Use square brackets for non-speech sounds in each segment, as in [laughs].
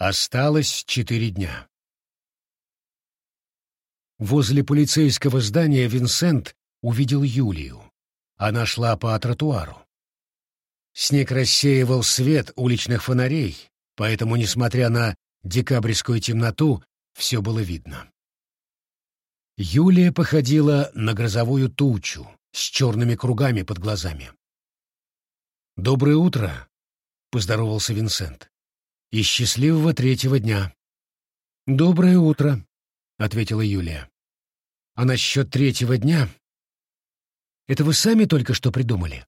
Осталось четыре дня. Возле полицейского здания Винсент увидел Юлию. Она шла по тротуару. Снег рассеивал свет уличных фонарей, поэтому, несмотря на декабрьскую темноту, все было видно. Юлия походила на грозовую тучу с черными кругами под глазами. «Доброе утро», — поздоровался Винсент. «И счастливого третьего дня». «Доброе утро», — ответила Юлия. «А насчет третьего дня? Это вы сами только что придумали?»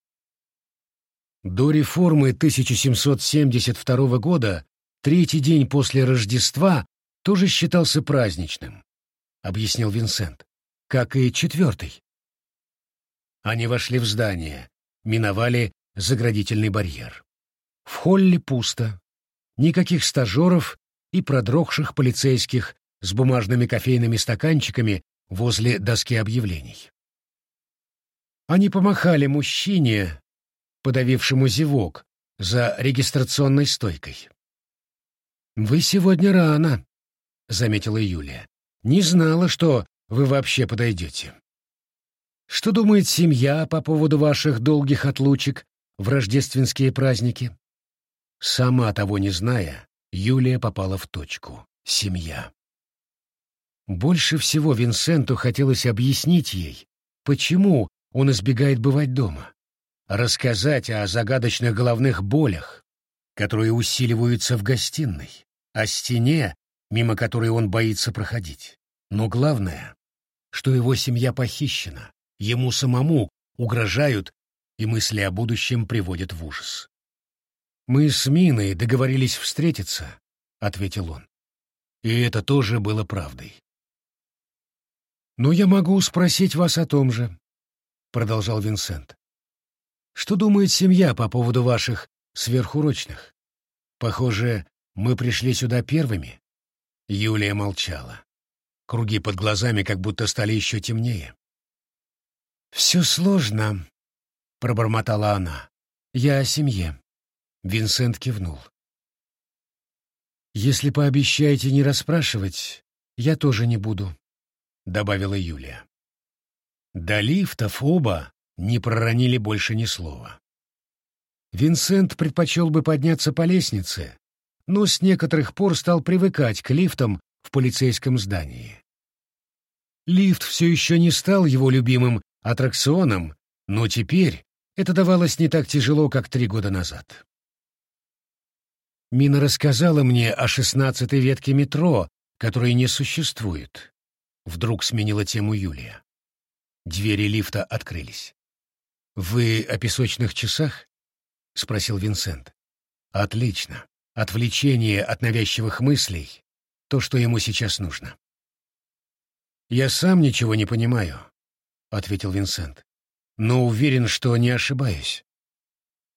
До реформы 1772 года третий день после Рождества тоже считался праздничным, — объяснил Винсент, — как и четвертый. Они вошли в здание, миновали заградительный барьер. В холле пусто. Никаких стажеров и продрогших полицейских с бумажными кофейными стаканчиками возле доски объявлений. Они помахали мужчине, подавившему зевок, за регистрационной стойкой. «Вы сегодня рано», — заметила Юлия. «Не знала, что вы вообще подойдете». «Что думает семья по поводу ваших долгих отлучек в рождественские праздники?» Сама того не зная, Юлия попала в точку. Семья. Больше всего Винсенту хотелось объяснить ей, почему он избегает бывать дома. Рассказать о загадочных головных болях, которые усиливаются в гостиной, о стене, мимо которой он боится проходить. Но главное, что его семья похищена, ему самому угрожают и мысли о будущем приводят в ужас. «Мы с Миной договорились встретиться», — ответил он. И это тоже было правдой. «Но я могу спросить вас о том же», — продолжал Винсент. «Что думает семья по поводу ваших сверхурочных? Похоже, мы пришли сюда первыми». Юлия молчала. Круги под глазами как будто стали еще темнее. «Все сложно», — пробормотала она. «Я о семье». Винсент кивнул. «Если пообещаете не расспрашивать, я тоже не буду», — добавила Юлия. До лифтов оба не проронили больше ни слова. Винсент предпочел бы подняться по лестнице, но с некоторых пор стал привыкать к лифтам в полицейском здании. Лифт все еще не стал его любимым аттракционом, но теперь это давалось не так тяжело, как три года назад. Мина рассказала мне о шестнадцатой ветке метро, которой не существует. Вдруг сменила тему Юлия. Двери лифта открылись. «Вы о песочных часах?» — спросил Винсент. «Отлично. Отвлечение от навязчивых мыслей — то, что ему сейчас нужно». «Я сам ничего не понимаю», — ответил Винсент. «Но уверен, что не ошибаюсь.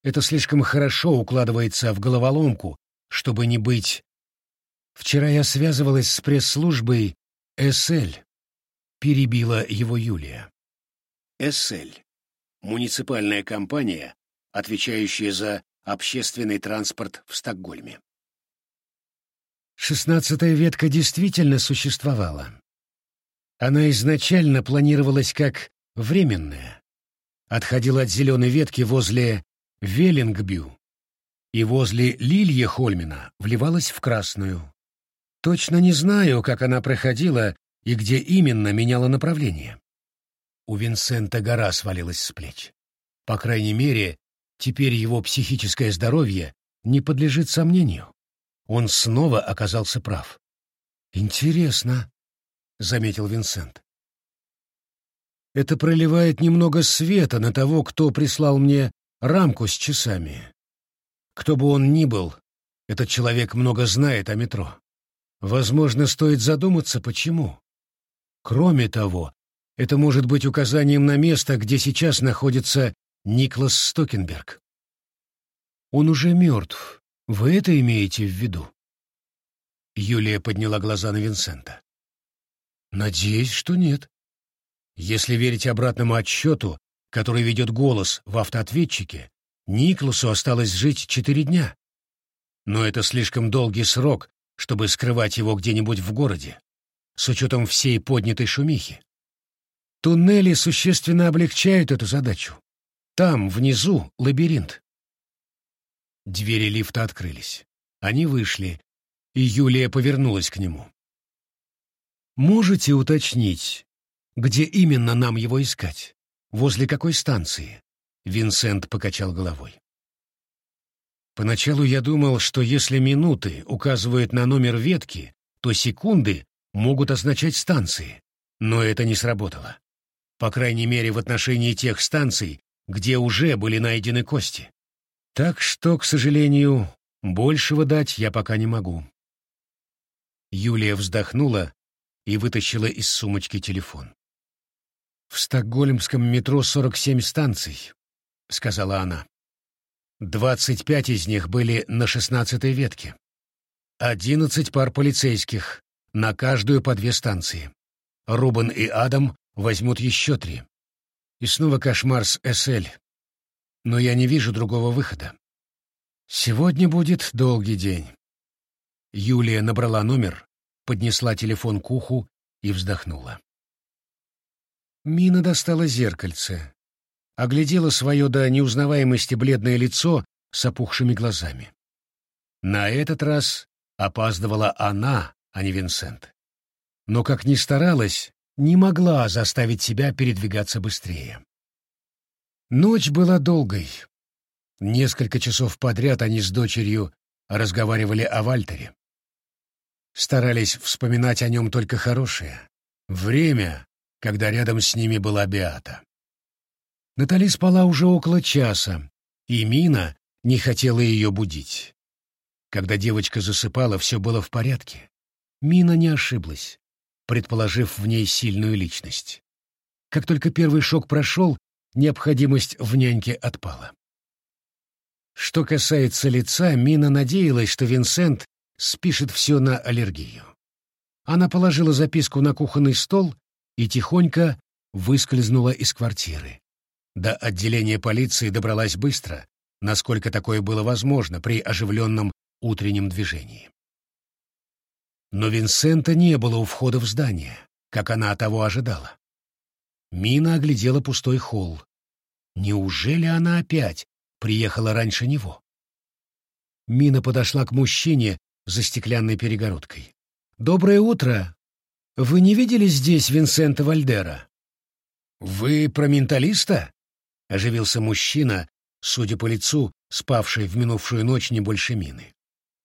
Это слишком хорошо укладывается в головоломку, чтобы не быть... Вчера я связывалась с пресс-службой «СЛ», — перебила его Юлия. «СЛ» — муниципальная компания, отвечающая за общественный транспорт в Стокгольме. Шестнадцатая ветка действительно существовала. Она изначально планировалась как временная, отходила от зеленой ветки возле Веллингбю и возле Лильи Хольмина вливалась в красную. Точно не знаю, как она проходила и где именно меняла направление. У Винсента гора свалилась с плеч. По крайней мере, теперь его психическое здоровье не подлежит сомнению. Он снова оказался прав. «Интересно», — заметил Винсент. «Это проливает немного света на того, кто прислал мне рамку с часами. Кто бы он ни был, этот человек много знает о метро. Возможно, стоит задуматься, почему. Кроме того, это может быть указанием на место, где сейчас находится Никлас Стокенберг. Он уже мертв. Вы это имеете в виду? Юлия подняла глаза на Винсента. Надеюсь, что нет. Если верить обратному отсчету, который ведет голос в автоответчике, Никласу осталось жить четыре дня. Но это слишком долгий срок чтобы скрывать его где-нибудь в городе, с учетом всей поднятой шумихи. Туннели существенно облегчают эту задачу. Там, внизу, лабиринт. Двери лифта открылись. Они вышли, и Юлия повернулась к нему. «Можете уточнить, где именно нам его искать? Возле какой станции?» Винсент покачал головой. Поначалу я думал, что если минуты указывают на номер ветки, то секунды могут означать станции, но это не сработало. По крайней мере, в отношении тех станций, где уже были найдены кости. Так что, к сожалению, большего дать я пока не могу. Юлия вздохнула и вытащила из сумочки телефон. «В стокгольмском метро 47 станций», — сказала она. «Двадцать пять из них были на шестнадцатой ветке. Одиннадцать пар полицейских, на каждую по две станции. Рубен и Адам возьмут еще три. И снова кошмар с СЛ. Но я не вижу другого выхода. Сегодня будет долгий день». Юлия набрала номер, поднесла телефон к уху и вздохнула. Мина достала зеркальце, оглядела свое до неузнаваемости бледное лицо с опухшими глазами. На этот раз опаздывала она, а не Винсент. Но, как ни старалась, не могла заставить себя передвигаться быстрее. Ночь была долгой. Несколько часов подряд они с дочерью разговаривали о Вальтере старались вспоминать о нем только хорошее. Время, когда рядом с ними была Беата. Натали спала уже около часа, и Мина не хотела ее будить. Когда девочка засыпала, все было в порядке. Мина не ошиблась, предположив в ней сильную личность. Как только первый шок прошел, необходимость в няньке отпала. Что касается лица, Мина надеялась, что Винсент спишет все на аллергию. Она положила записку на кухонный стол и тихонько выскользнула из квартиры. До отделения полиции добралась быстро, насколько такое было возможно при оживленном утреннем движении. Но Винсента не было у входа в здание, как она того ожидала. Мина оглядела пустой холл. Неужели она опять приехала раньше него? Мина подошла к мужчине, за стеклянной перегородкой. «Доброе утро! Вы не видели здесь Винсента Вальдера?» «Вы про менталиста?» — оживился мужчина, судя по лицу, спавший в минувшую ночь не больше мины.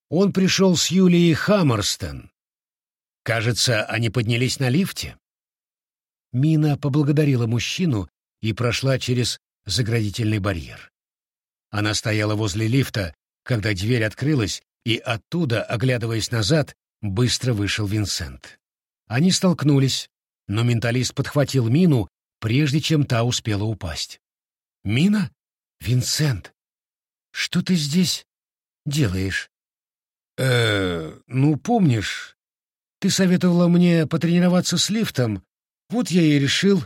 «Он пришел с Юлией Хаммерстон. Кажется, они поднялись на лифте». Мина поблагодарила мужчину и прошла через заградительный барьер. Она стояла возле лифта, когда дверь открылась, и оттуда, оглядываясь назад, быстро вышел Винсент. Они столкнулись, но менталист подхватил мину, прежде чем та успела упасть. «Мина? Винсент, что ты здесь делаешь?» «Э, ну, помнишь, ты советовала мне потренироваться с лифтом, вот я и решил...»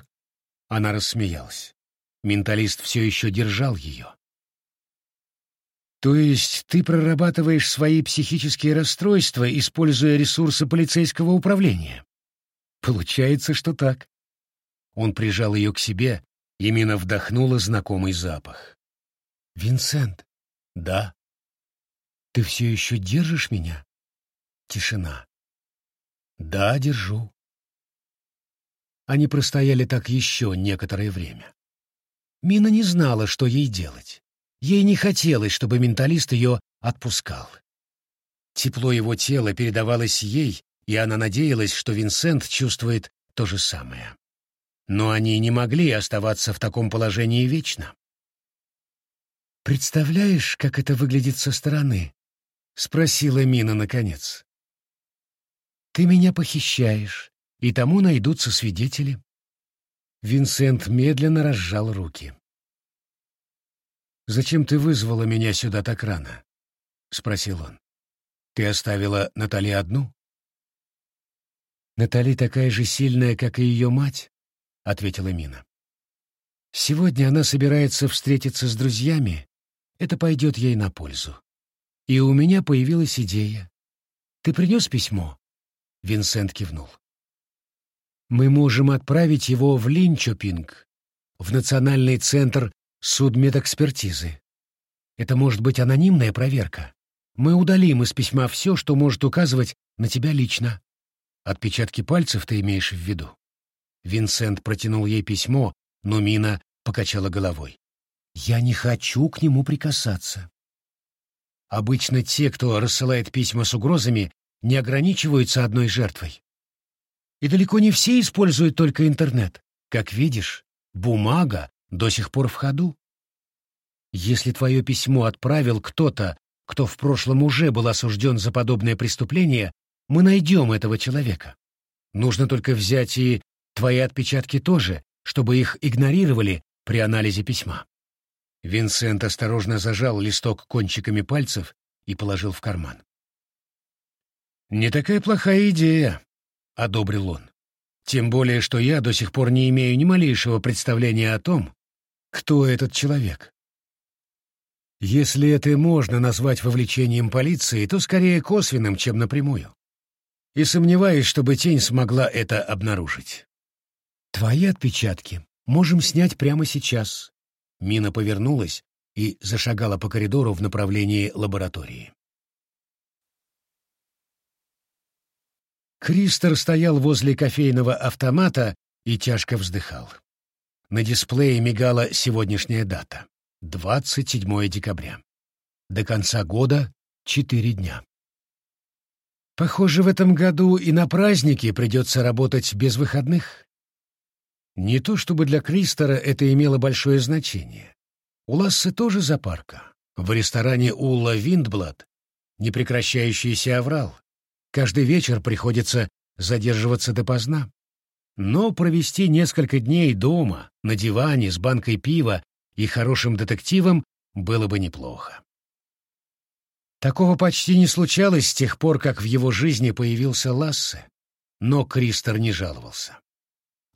Она рассмеялась. Менталист все еще держал ее. То есть ты прорабатываешь свои психические расстройства, используя ресурсы полицейского управления? Получается, что так. Он прижал ее к себе, и Мина вдохнула знакомый запах. «Винсент?» «Да». «Ты все еще держишь меня?» Тишина. «Да, держу». Они простояли так еще некоторое время. Мина не знала, что ей делать. Ей не хотелось, чтобы менталист ее отпускал. Тепло его тела передавалось ей, и она надеялась, что Винсент чувствует то же самое. Но они не могли оставаться в таком положении вечно. «Представляешь, как это выглядит со стороны?» — спросила Мина наконец. «Ты меня похищаешь, и тому найдутся свидетели». Винсент медленно разжал руки. «Зачем ты вызвала меня сюда так рано?» — спросил он. «Ты оставила Натали одну?» «Натали такая же сильная, как и ее мать», — ответила Мина. «Сегодня она собирается встретиться с друзьями. Это пойдет ей на пользу. И у меня появилась идея. Ты принес письмо?» Винсент кивнул. «Мы можем отправить его в Линчопинг, в Национальный центр судмедэкспертизы. Это может быть анонимная проверка. Мы удалим из письма все, что может указывать на тебя лично. Отпечатки пальцев ты имеешь в виду?» Винсент протянул ей письмо, но Мина покачала головой. «Я не хочу к нему прикасаться. Обычно те, кто рассылает письма с угрозами, не ограничиваются одной жертвой. И далеко не все используют только интернет. Как видишь, бумага до сих пор в ходу. Если твое письмо отправил кто-то, кто в прошлом уже был осужден за подобное преступление, мы найдем этого человека. Нужно только взять и твои отпечатки тоже, чтобы их игнорировали при анализе письма. Винсент осторожно зажал листок кончиками пальцев и положил в карман. «Не такая плохая идея», — одобрил он. «Тем более, что я до сих пор не имею ни малейшего представления о том, кто этот человек. Если это можно назвать вовлечением полиции, то скорее косвенным, чем напрямую. И сомневаюсь, чтобы тень смогла это обнаружить. Твои отпечатки можем снять прямо сейчас, Мина повернулась и зашагала по коридору в направлении лаборатории. Кристер стоял возле кофейного автомата и тяжко вздыхал. На дисплее мигала сегодняшняя дата — 27 декабря. До конца года — четыре дня. Похоже, в этом году и на праздники придется работать без выходных. Не то чтобы для Кристера это имело большое значение. У Лассы тоже запарка. В ресторане Улла Виндблад непрекращающийся аврал. Каждый вечер приходится задерживаться допоздна. Но провести несколько дней дома, на диване, с банкой пива и хорошим детективом было бы неплохо. Такого почти не случалось с тех пор, как в его жизни появился Лассе, но Кристер не жаловался.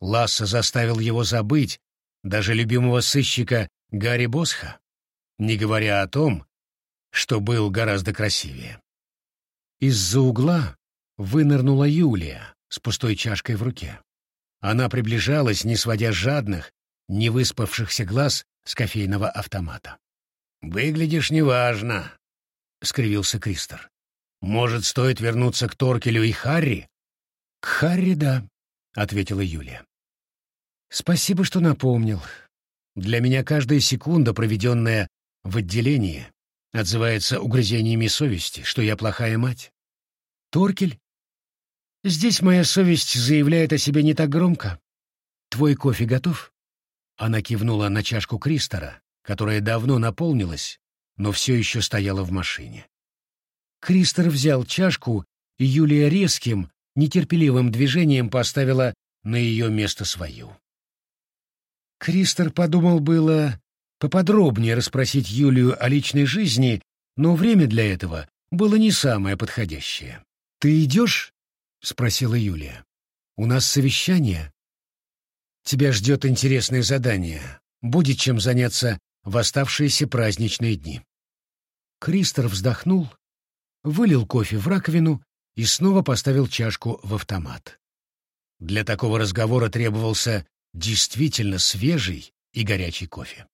Ласса заставил его забыть даже любимого сыщика Гарри Босха, не говоря о том, что был гораздо красивее. Из-за угла вынырнула Юлия с пустой чашкой в руке. Она приближалась, не сводя жадных, не выспавшихся глаз с кофейного автомата. «Выглядишь неважно», — скривился Кристер. «Может, стоит вернуться к Торкелю и Харри?» «К Харри, да», — ответила Юлия. Спасибо, что напомнил. Для меня каждая секунда, проведенная в отделении, отзывается угрызениями совести, что я плохая мать. Торкель? Здесь моя совесть заявляет о себе не так громко. Твой кофе готов? Она кивнула на чашку Кристора, которая давно наполнилась, но все еще стояла в машине. Кристор взял чашку, и Юлия резким, нетерпеливым движением поставила на ее место свою. Кристер подумал было поподробнее расспросить Юлию о личной жизни, но время для этого было не самое подходящее. «Ты идешь?» — спросила Юлия. «У нас совещание. Тебя ждет интересное задание. Будет чем заняться в оставшиеся праздничные дни». Кристер вздохнул, вылил кофе в раковину и снова поставил чашку в автомат. Для такого разговора требовался действительно свежий и горячий кофе.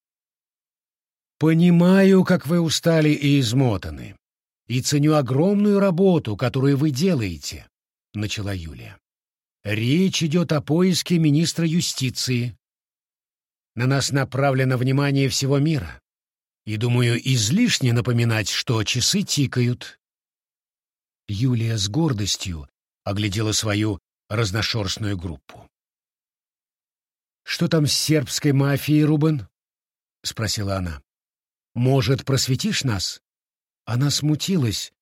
«Понимаю, как вы устали и измотаны, и ценю огромную работу, которую вы делаете», — начала Юлия. «Речь идет о поиске министра юстиции. На нас направлено внимание всего мира, и, думаю, излишне напоминать, что часы тикают». Юлия с гордостью оглядела свою разношерстную группу. «Что там с сербской мафией, Рубен?» — спросила она. «Может, просветишь нас?» Она смутилась,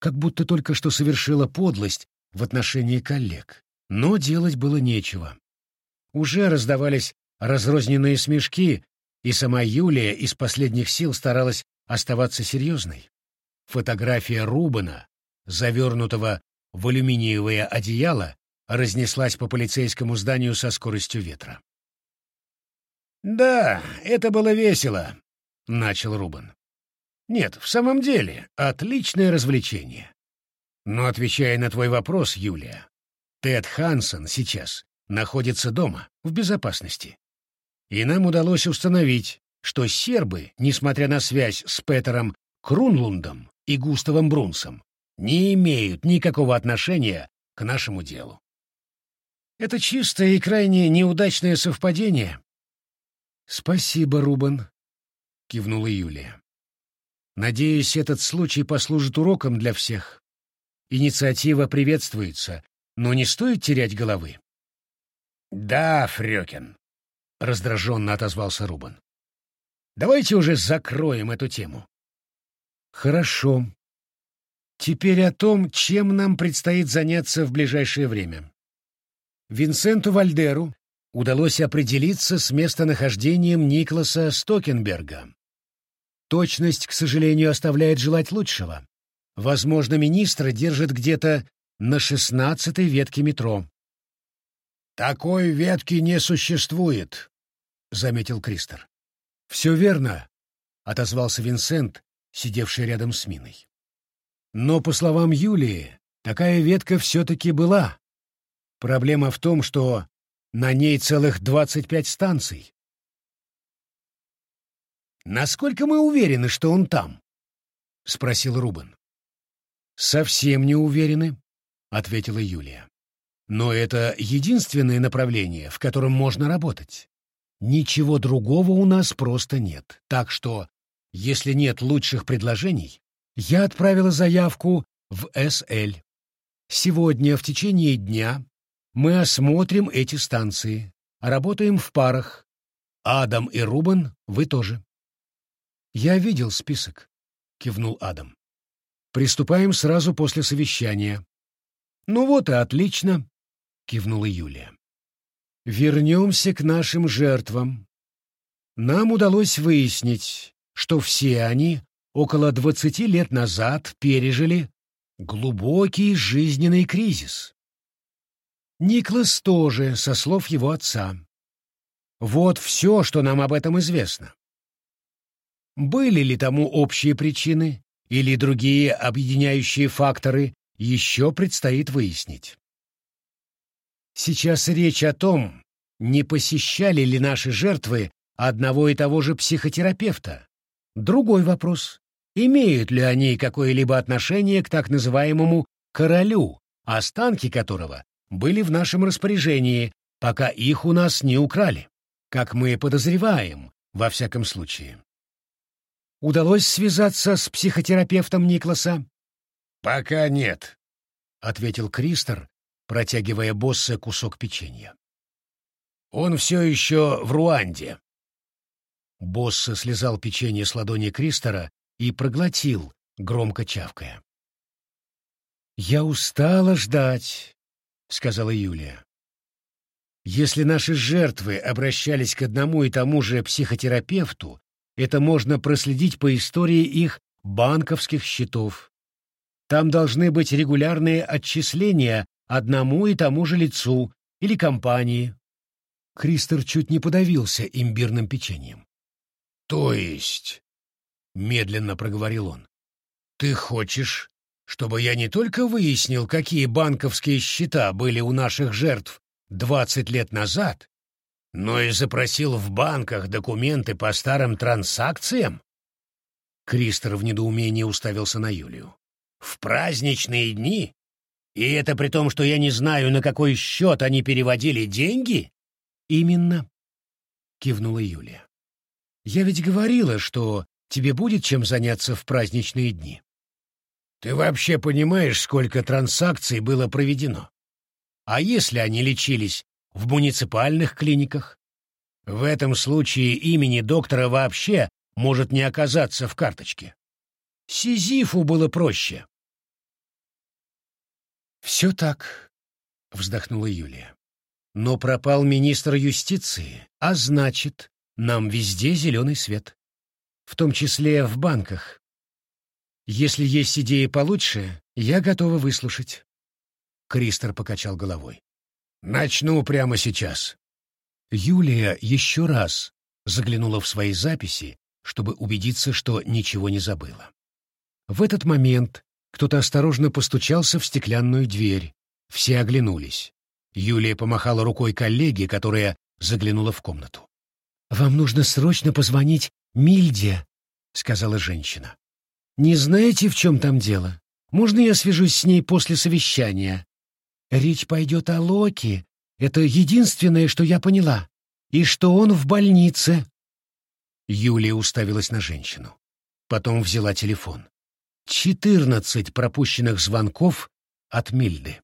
как будто только что совершила подлость в отношении коллег. Но делать было нечего. Уже раздавались разрозненные смешки, и сама Юлия из последних сил старалась оставаться серьезной. Фотография Рубена, завернутого в алюминиевое одеяло, разнеслась по полицейскому зданию со скоростью ветра. «Да, это было весело», — начал Рубан. «Нет, в самом деле, отличное развлечение. Но отвечая на твой вопрос, Юлия, Тед Хансен сейчас находится дома, в безопасности. И нам удалось установить, что сербы, несмотря на связь с Петером Крунлундом и Густавом Брунсом, не имеют никакого отношения к нашему делу. Это чистое и крайне неудачное совпадение. Спасибо, Рубен, кивнула Юлия. Надеюсь, этот случай послужит уроком для всех. Инициатива приветствуется, но не стоит терять головы. Да, Фрёкин, раздраженно отозвался Рубен. Давайте уже закроем эту тему. Хорошо. Теперь о том, чем нам предстоит заняться в ближайшее время. Винсенту Вальдеру удалось определиться с местонахождением Никласа Стокенберга. Точность, к сожалению, оставляет желать лучшего. Возможно, министра держит где-то на шестнадцатой ветке метро. «Такой ветки не существует», — заметил Кристер. «Все верно», — отозвался Винсент, сидевший рядом с Миной. «Но, по словам Юлии, такая ветка все-таки была. Проблема в том, что на ней целых двадцать пять станций. «Насколько мы уверены, что он там?» — спросил Рубен. «Совсем не уверены», — ответила Юлия. «Но это единственное направление, в котором можно работать. Ничего другого у нас просто нет. Так что, если нет лучших предложений, я отправила заявку в СЛ. Сегодня в течение дня мы осмотрим эти станции, работаем в парах. Адам и Рубен, вы тоже. Я видел список, кивнул Адам. Приступаем сразу после совещания. Ну вот и отлично, кивнула Юлия. Вернемся к нашим жертвам. Нам удалось выяснить, что все они около двадцати лет назад пережили глубокий жизненный кризис. Никлас тоже, со слов его отца. Вот все, что нам об этом известно. Были ли тому общие причины или другие объединяющие факторы, еще предстоит выяснить. Сейчас речь о том, не посещали ли наши жертвы одного и того же психотерапевта. Другой вопрос. Имеют ли они какое-либо отношение к так называемому «королю», останки которого были в нашем распоряжении, пока их у нас не украли, как мы подозреваем, во всяком случае. Удалось связаться с психотерапевтом Никласа? Пока нет, ответил Кристер, протягивая боссе кусок печенья. Он все еще в Руанде. Босса слезал печенье с ладони Кристера и проглотил, громко чавкая. «Я устала ждать», — сказала Юлия. «Если наши жертвы обращались к одному и тому же психотерапевту, это можно проследить по истории их банковских счетов. Там должны быть регулярные отчисления одному и тому же лицу или компании. Кристер чуть не подавился имбирным печеньем. «То есть...» — медленно проговорил он. «Ты хочешь, чтобы я не только выяснил, какие банковские счета были у наших жертв двадцать лет назад, но и запросил в банках документы по старым транзакциям?» Кристер в недоумении уставился на Юлию. «В праздничные дни? И это при том, что я не знаю, на какой счет они переводили деньги?» «Именно», — кивнула Юлия. «Я ведь говорила, что тебе будет чем заняться в праздничные дни». «Ты вообще понимаешь, сколько транзакций было проведено? А если они лечились в муниципальных клиниках? В этом случае имени доктора вообще может не оказаться в карточке. Сизифу было проще». «Все так», — вздохнула Юлия. «Но пропал министр юстиции, а значит, нам везде зеленый свет. В том числе в банках. Если есть идеи получше, я готова выслушать». Кристер покачал головой. «Начну прямо сейчас». Юлия еще раз заглянула в свои записи, чтобы убедиться, что ничего не забыла. В этот момент Кто-то осторожно постучался в стеклянную дверь. Все оглянулись. Юлия помахала рукой коллеге, которая заглянула в комнату. «Вам нужно срочно позвонить Мильде», — сказала женщина. «Не знаете, в чем там дело? Можно я свяжусь с ней после совещания? Речь пойдет о Локи. Это единственное, что я поняла. И что он в больнице». Юлия уставилась на женщину. Потом взяла телефон. Четырнадцать пропущенных звонков от Мильды.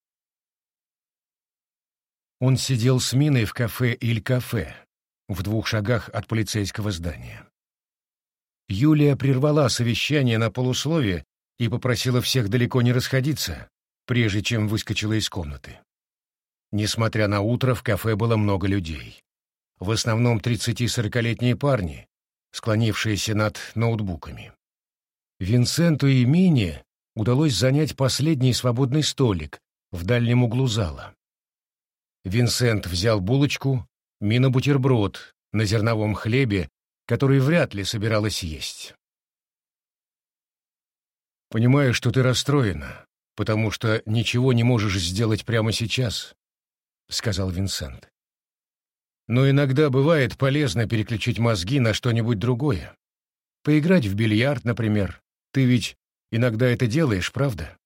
Он сидел с Миной в кафе «Иль-кафе», в двух шагах от полицейского здания. Юлия прервала совещание на полусловие и попросила всех далеко не расходиться, прежде чем выскочила из комнаты. Несмотря на утро, в кафе было много людей. В основном 30-40-летние парни, склонившиеся над ноутбуками. Винсенту и Мине удалось занять последний свободный столик в дальнем углу зала. Винсент взял булочку, Мина бутерброд на зерновом хлебе, который вряд ли собиралась есть. «Понимаю, что ты расстроена, потому что ничего не можешь сделать прямо сейчас», — сказал Винсент. «Но иногда бывает полезно переключить мозги на что-нибудь другое. Поиграть в бильярд, например, ты ведь иногда это делаешь, правда?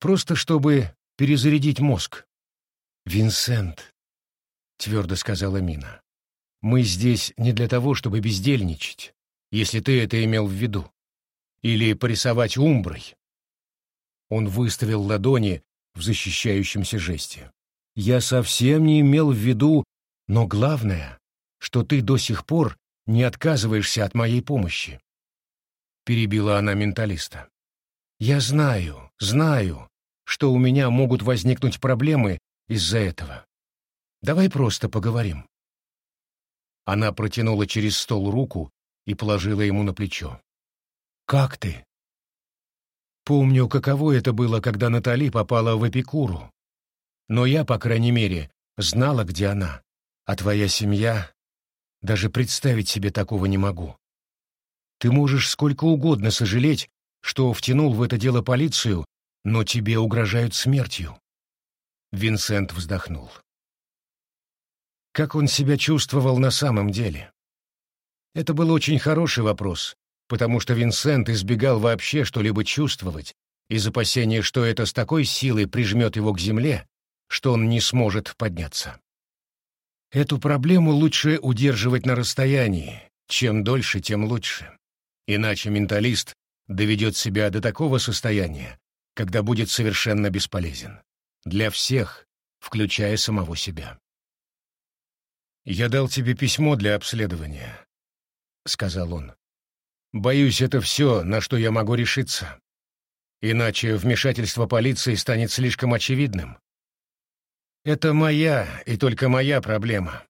Просто чтобы перезарядить мозг. «Винсент», — твердо сказала Мина, — «мы здесь не для того, чтобы бездельничать, если ты это имел в виду. Или порисовать умброй». Он выставил ладони в защищающемся жесте. «Я совсем не имел в виду, но главное, что ты до сих пор не отказываешься от моей помощи. — перебила она менталиста. «Я знаю, знаю, что у меня могут возникнуть проблемы из-за этого. Давай просто поговорим». Она протянула через стол руку и положила ему на плечо. «Как ты?» Помню, каково это было, когда Натали попала в Эпикуру. Но я, по крайней мере, знала, где она. А твоя семья... Даже представить себе такого не могу. Ты можешь сколько угодно сожалеть, что втянул в это дело полицию, но тебе угрожают смертью. Винсент вздохнул. Как он себя чувствовал на самом деле? Это был очень хороший вопрос, потому что Винсент избегал вообще что-либо чувствовать из опасения, что это с такой силой прижмет его к земле, что он не сможет подняться. Эту проблему лучше удерживать на расстоянии. Чем дольше, тем лучше. Иначе менталист доведет себя до такого состояния, когда будет совершенно бесполезен. Для всех, включая самого себя. «Я дал тебе письмо для обследования», — сказал он. «Боюсь, это все, на что я могу решиться. Иначе вмешательство полиции станет слишком очевидным. Это моя и только моя проблема.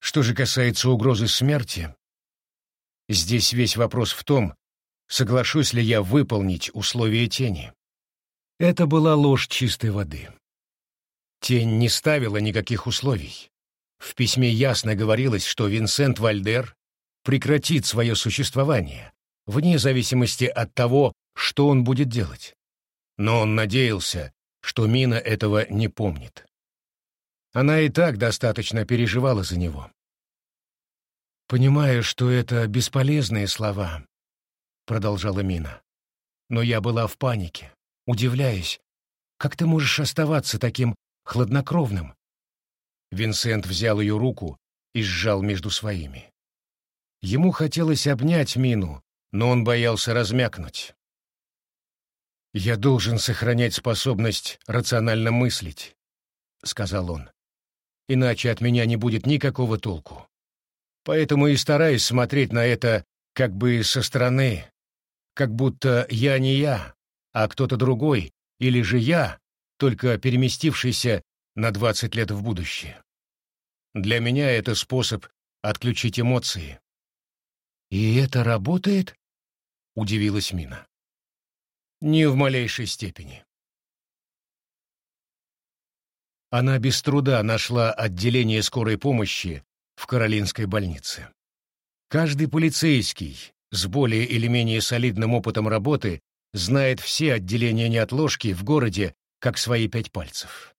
Что же касается угрозы смерти, Здесь весь вопрос в том, соглашусь ли я выполнить условия тени. Это была ложь чистой воды. Тень не ставила никаких условий. В письме ясно говорилось, что Винсент Вальдер прекратит свое существование, вне зависимости от того, что он будет делать. Но он надеялся, что Мина этого не помнит. Она и так достаточно переживала за него. «Понимаю, что это бесполезные слова», — продолжала Мина. «Но я была в панике, удивляясь, как ты можешь оставаться таким хладнокровным?» Винсент взял ее руку и сжал между своими. Ему хотелось обнять Мину, но он боялся размякнуть. «Я должен сохранять способность рационально мыслить», — сказал он. «Иначе от меня не будет никакого толку. Поэтому и стараюсь смотреть на это как бы со стороны, как будто я не я, а кто-то другой, или же я, только переместившийся на 20 лет в будущее. Для меня это способ отключить эмоции. «И это работает?» — удивилась Мина. «Не в малейшей степени». Она без труда нашла отделение скорой помощи в Каролинской больнице. Каждый полицейский с более или менее солидным опытом работы знает все отделения неотложки в городе, как свои пять пальцев.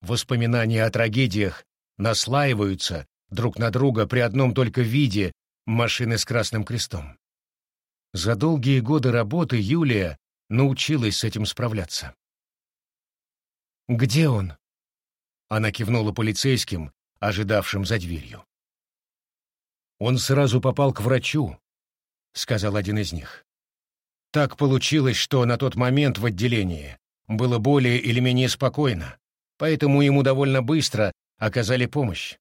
Воспоминания о трагедиях наслаиваются друг на друга при одном только виде машины с красным крестом. За долгие годы работы Юлия научилась с этим справляться. «Где он?» Она кивнула полицейским, ожидавшим за дверью. «Он сразу попал к врачу», — сказал один из них. «Так получилось, что на тот момент в отделении было более или менее спокойно, поэтому ему довольно быстро оказали помощь.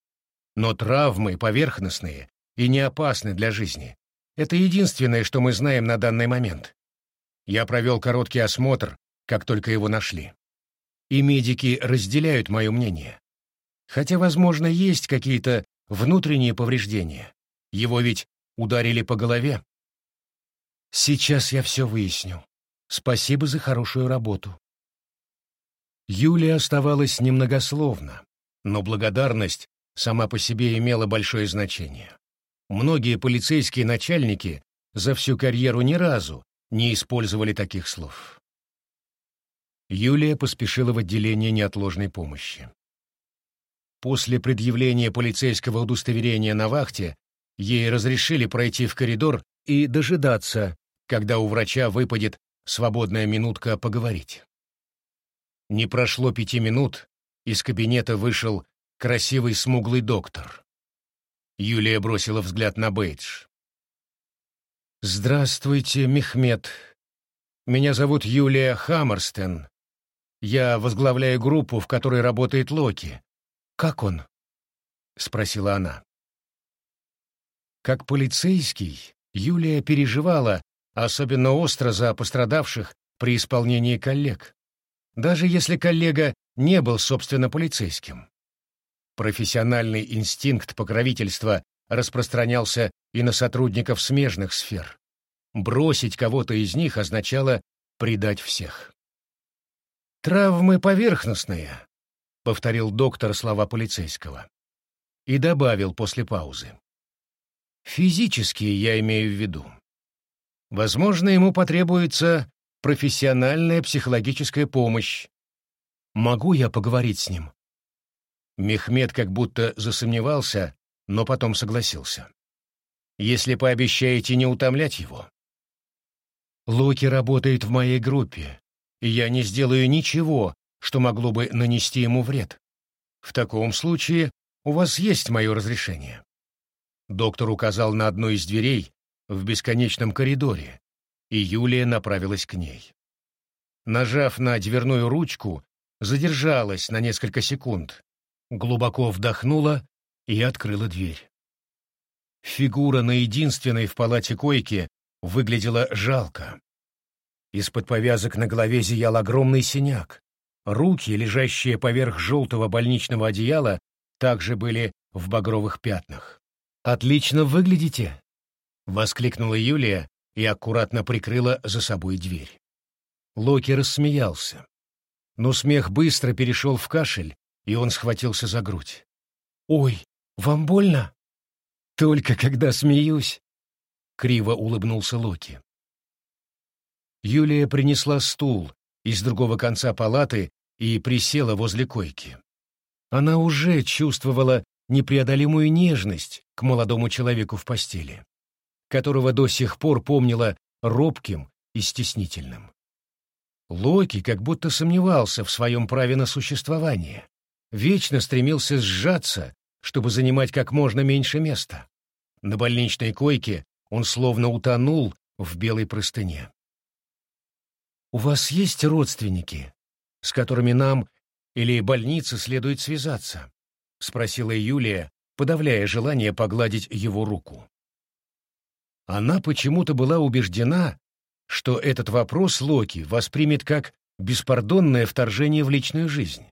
Но травмы поверхностные и не опасны для жизни. Это единственное, что мы знаем на данный момент. Я провел короткий осмотр, как только его нашли. И медики разделяют мое мнение. Хотя, возможно, есть какие-то внутренние повреждения. Его ведь ударили по голове. Сейчас я все выясню. Спасибо за хорошую работу. Юлия оставалась немногословна, но благодарность сама по себе имела большое значение. Многие полицейские начальники за всю карьеру ни разу не использовали таких слов. Юлия поспешила в отделение неотложной помощи. После предъявления полицейского удостоверения на вахте ей разрешили пройти в коридор и дожидаться, когда у врача выпадет свободная минутка поговорить. Не прошло пяти минут, из кабинета вышел красивый смуглый доктор. Юлия бросила взгляд на Бейдж. «Здравствуйте, Мехмед. Меня зовут Юлия Хаммерстен. Я возглавляю группу, в которой работает Локи. Как он?» — спросила она. Как полицейский, Юлия переживала особенно остро за пострадавших при исполнении коллег, даже если коллега не был, собственно, полицейским. Профессиональный инстинкт покровительства распространялся и на сотрудников смежных сфер. Бросить кого-то из них означало предать всех. «Травмы поверхностные», — повторил доктор слова полицейского. И добавил после паузы. «Физические я имею в виду. Возможно, ему потребуется профессиональная психологическая помощь. Могу я поговорить с ним?» Мехмед как будто засомневался, но потом согласился. «Если пообещаете не утомлять его». «Локи работает в моей группе, и я не сделаю ничего, что могло бы нанести ему вред. В таком случае у вас есть мое разрешение». Доктор указал на одну из дверей в бесконечном коридоре, и Юлия направилась к ней. Нажав на дверную ручку, задержалась на несколько секунд, глубоко вдохнула и открыла дверь. Фигура на единственной в палате койке выглядела жалко. Из-под повязок на голове зиял огромный синяк. Руки, лежащие поверх желтого больничного одеяла, также были в багровых пятнах. «Отлично выглядите!» — воскликнула Юлия и аккуратно прикрыла за собой дверь. Локи рассмеялся. Но смех быстро перешел в кашель, и он схватился за грудь. «Ой, вам больно?» «Только когда смеюсь», — криво улыбнулся Локи. Юлия принесла стул из другого конца палаты и присела возле койки. Она уже чувствовала непреодолимую нежность к молодому человеку в постели, которого до сих пор помнила робким и стеснительным. Локи как будто сомневался в своем праве на существование, вечно стремился сжаться, чтобы занимать как можно меньше места. На больничной койке он словно утонул в белой простыне. «У вас есть родственники, с которыми нам или больнице следует связаться?» — спросила Юлия, подавляя желание погладить его руку. Она почему-то была убеждена, что этот вопрос Локи воспримет как беспардонное вторжение в личную жизнь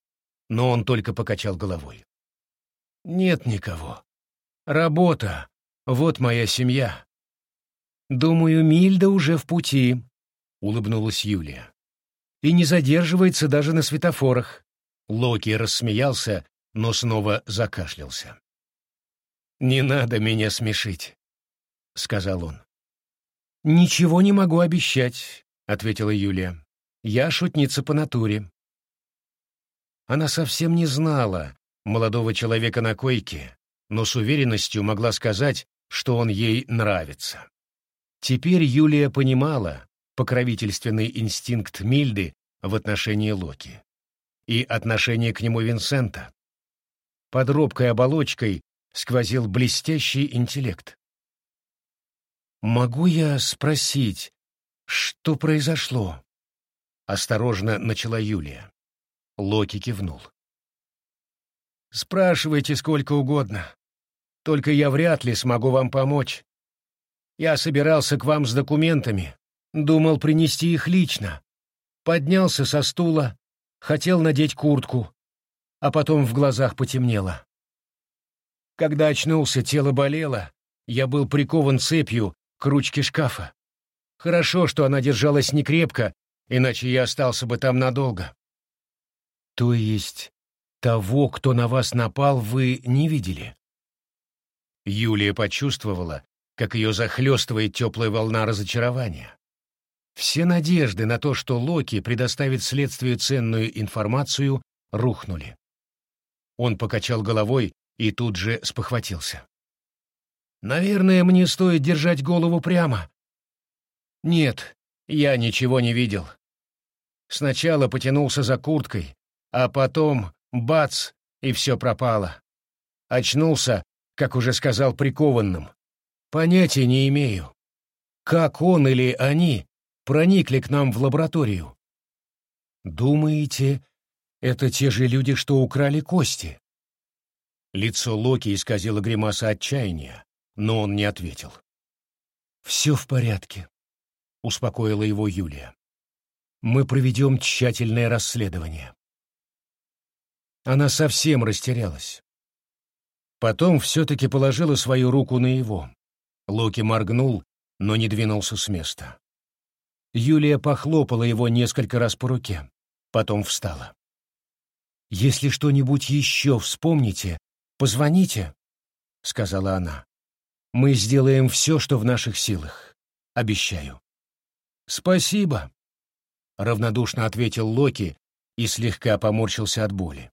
но он только покачал головой. «Нет никого. Работа. Вот моя семья». «Думаю, Мильда уже в пути», — улыбнулась Юлия. «И не задерживается даже на светофорах». Локи рассмеялся, но снова закашлялся. «Не надо меня смешить», — сказал он. «Ничего не могу обещать. — ответила Юлия. «Я шутница по натуре». Она совсем не знала молодого человека на койке, но с уверенностью могла сказать, что он ей нравится. Теперь Юлия понимала покровительственный инстинкт Мильды в отношении Локи и отношение к нему Винсента. Под робкой оболочкой сквозил блестящий интеллект. «Могу я спросить, что произошло?» — осторожно начала Юлия. Локи кивнул. «Спрашивайте сколько угодно. Только я вряд ли смогу вам помочь. Я собирался к вам с документами, думал принести их лично. Поднялся со стула, хотел надеть куртку, а потом в глазах потемнело. Когда очнулся, тело болело, я был прикован цепью к ручке шкафа. Хорошо, что она держалась не крепко, иначе я остался бы там надолго. То есть того, кто на вас напал, вы не видели? Юлия почувствовала, как ее захлестывает теплая волна разочарования. Все надежды на то, что Локи предоставит следствию ценную информацию, рухнули. Он покачал головой и тут же спохватился. «Наверное, мне стоит держать голову прямо». «Нет, я ничего не видел. Сначала потянулся за курткой, а потом — бац, и все пропало. Очнулся, как уже сказал, прикованным. Понятия не имею, как он или они проникли к нам в лабораторию. Думаете, это те же люди, что украли кости? Лицо Локи исказило гримаса отчаяния, но он не ответил. «Все в порядке», — успокоила его Юлия. «Мы проведем тщательное расследование». Она совсем растерялась. Потом все-таки положила свою руку на его. Локи моргнул, но не двинулся с места. Юлия похлопала его несколько раз по руке, потом встала. «Если что-нибудь еще вспомните, позвоните», — сказала она. «Мы сделаем все, что в наших силах. Обещаю». «Спасибо», — равнодушно ответил Локи и слегка поморщился от боли.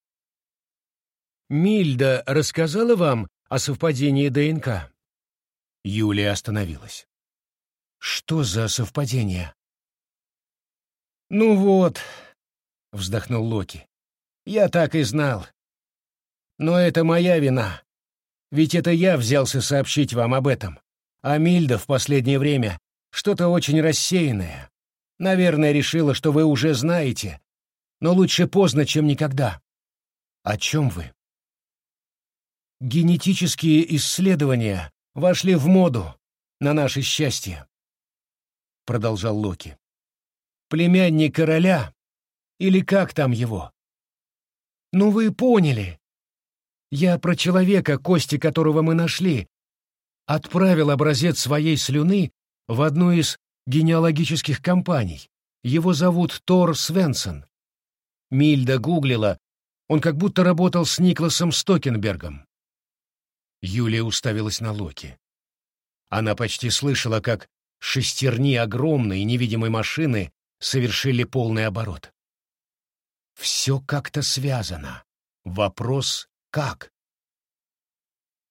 «Мильда рассказала вам о совпадении ДНК?» Юлия остановилась. «Что за совпадение?» «Ну вот», — вздохнул Локи, — «я так и знал. Но это моя вина. Ведь это я взялся сообщить вам об этом. А Мильда в последнее время что-то очень рассеянное. Наверное, решила, что вы уже знаете. Но лучше поздно, чем никогда. О чем вы? Генетические исследования вошли в моду, на наше счастье, — продолжал Локи. Племянник короля, или как там его? Ну вы поняли. Я про человека, кости которого мы нашли, отправил образец своей слюны в одну из генеалогических компаний. Его зовут Тор Свенсон. Мильда гуглила, он как будто работал с Никласом Стокенбергом. Юлия уставилась на Локи. Она почти слышала, как шестерни огромной невидимой машины совершили полный оборот. Все как-то связано. Вопрос «как?».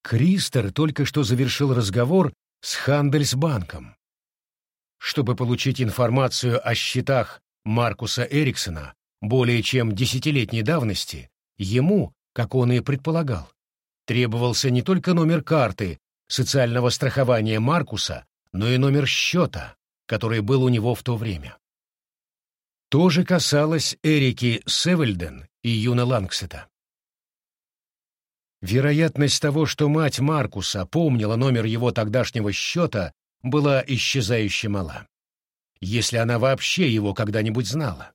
Кристер только что завершил разговор с Хандельсбанком. Чтобы получить информацию о счетах Маркуса Эриксона более чем десятилетней давности, ему, как он и предполагал, требовался не только номер карты социального страхования Маркуса, но и номер счета, который был у него в то время. То же касалось Эрики Севельден и Юна Лангсета. Вероятность того, что мать Маркуса помнила номер его тогдашнего счета, была исчезающе мала. Если она вообще его когда-нибудь знала.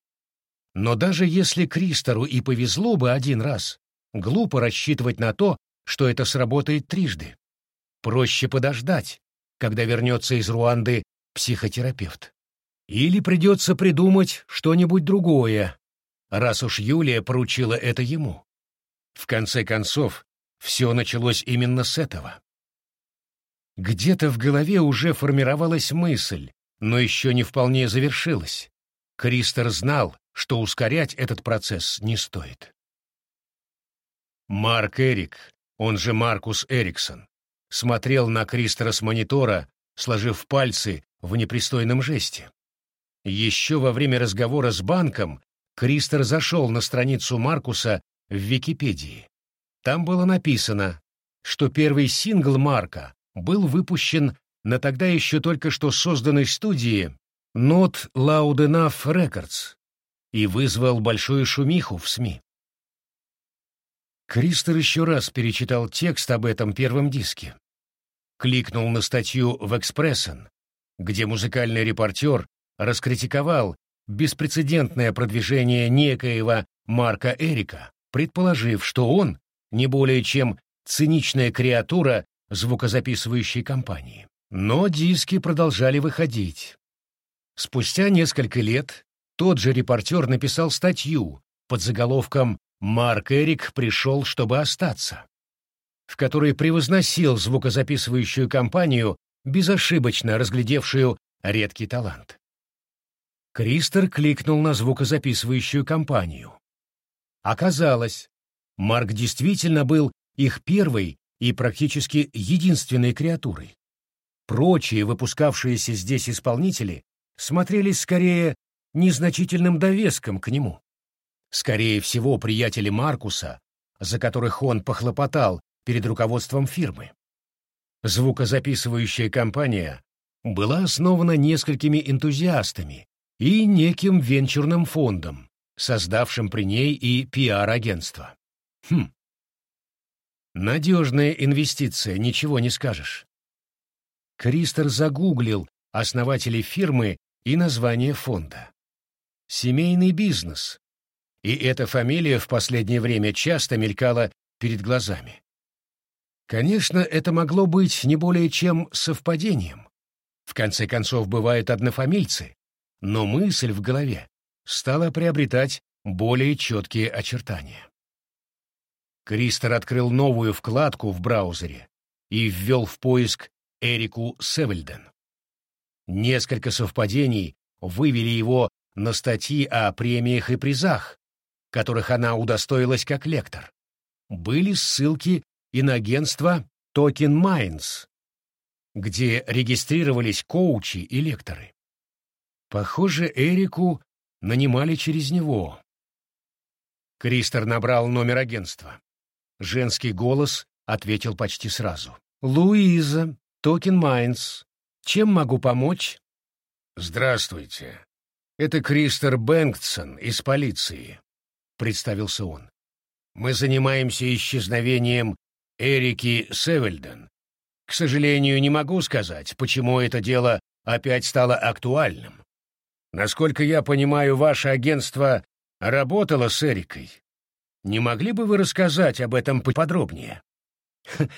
Но даже если Кристору и повезло бы один раз, глупо рассчитывать на то, что это сработает трижды. Проще подождать, когда вернется из Руанды психотерапевт. Или придется придумать что-нибудь другое, раз уж Юлия поручила это ему. В конце концов, все началось именно с этого. Где-то в голове уже формировалась мысль, но еще не вполне завершилась. Кристер знал, что ускорять этот процесс не стоит. Марк Эрик, он же Маркус Эриксон, смотрел на Кристера с монитора, сложив пальцы в непристойном жесте. Еще во время разговора с банком Кристер зашел на страницу Маркуса в Википедии. Там было написано, что первый сингл Марка был выпущен на тогда еще только что созданной студии Not Loud Enough Records и вызвал большую шумиху в СМИ. Кристер еще раз перечитал текст об этом первом диске. Кликнул на статью в «Экспрессен», где музыкальный репортер раскритиковал беспрецедентное продвижение некоего Марка Эрика, предположив, что он не более чем циничная креатура звукозаписывающей компании. Но диски продолжали выходить. Спустя несколько лет тот же репортер написал статью под заголовком «Марк Эрик пришел, чтобы остаться», в которой превозносил звукозаписывающую компанию, безошибочно разглядевшую редкий талант. Кристер кликнул на звукозаписывающую компанию. Оказалось, Марк действительно был их первой и практически единственной креатурой. Прочие выпускавшиеся здесь исполнители смотрелись скорее незначительным довеском к нему. Скорее всего, приятели Маркуса, за которых он похлопотал перед руководством фирмы. Звукозаписывающая компания была основана несколькими энтузиастами и неким венчурным фондом, создавшим при ней и пиар-агентство. Хм. Надежная инвестиция, ничего не скажешь. Кристер загуглил основателей фирмы и название фонда. Семейный бизнес. И эта фамилия в последнее время часто мелькала перед глазами. Конечно, это могло быть не более чем совпадением. В конце концов, бывают однофамильцы, но мысль в голове стала приобретать более четкие очертания. Кристер открыл новую вкладку в браузере и ввел в поиск Эрику Севельден. Несколько совпадений вывели его на статьи о премиях и призах, которых она удостоилась как лектор. Были ссылки и на агентство Token Minds, где регистрировались коучи и лекторы. Похоже, Эрику нанимали через него. Кристер набрал номер агентства. Женский голос ответил почти сразу. «Луиза, Talking Minds. Чем могу помочь?» «Здравствуйте. Это Кристер Бэнксон из полиции», — представился он. «Мы занимаемся исчезновением Эрики Севельден. К сожалению, не могу сказать, почему это дело опять стало актуальным. Насколько я понимаю, ваше агентство работало с Эрикой. Не могли бы вы рассказать об этом поподробнее? [laughs]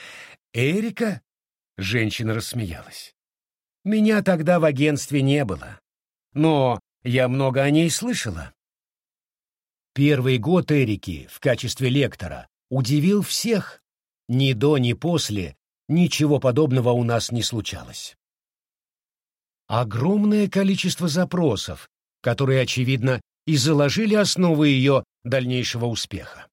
Эрика? Женщина рассмеялась. Меня тогда в агентстве не было. Но я много о ней слышала. Первый год Эрики в качестве лектора удивил всех. Ни до, ни после ничего подобного у нас не случалось. Огромное количество запросов, которые, очевидно, и заложили основы ее дальнейшего успеха.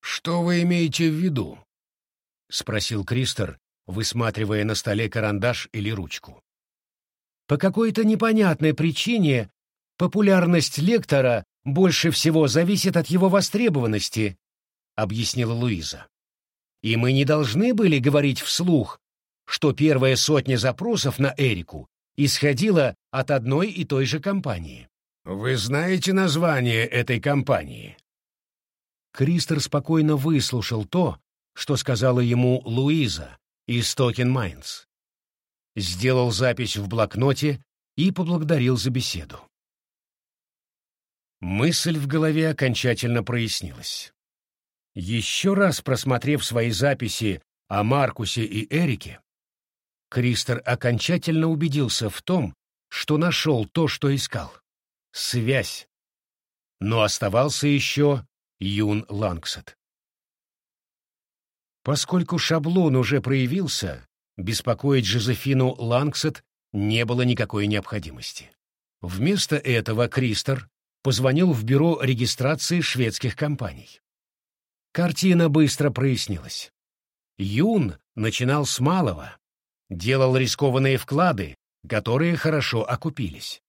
«Что вы имеете в виду?» — спросил Кристер, высматривая на столе карандаш или ручку. По какой-то непонятной причине популярность лектора больше всего зависит от его востребованности, — объяснила Луиза. И мы не должны были говорить вслух, что первая сотня запросов на Эрику исходила от одной и той же компании. «Вы знаете название этой компании?» Кристер спокойно выслушал то, что сказала ему Луиза из Talking Minds. Сделал запись в блокноте и поблагодарил за беседу. Мысль в голове окончательно прояснилась. Еще раз просмотрев свои записи о Маркусе и Эрике, Кристер окончательно убедился в том, что нашел то, что искал — связь. Но оставался еще Юн Лангсет. Поскольку шаблон уже проявился, беспокоить Жозефину Лангсет не было никакой необходимости. Вместо этого Кристер позвонил в бюро регистрации шведских компаний. Картина быстро прояснилась. Юн начинал с малого, делал рискованные вклады, которые хорошо окупились.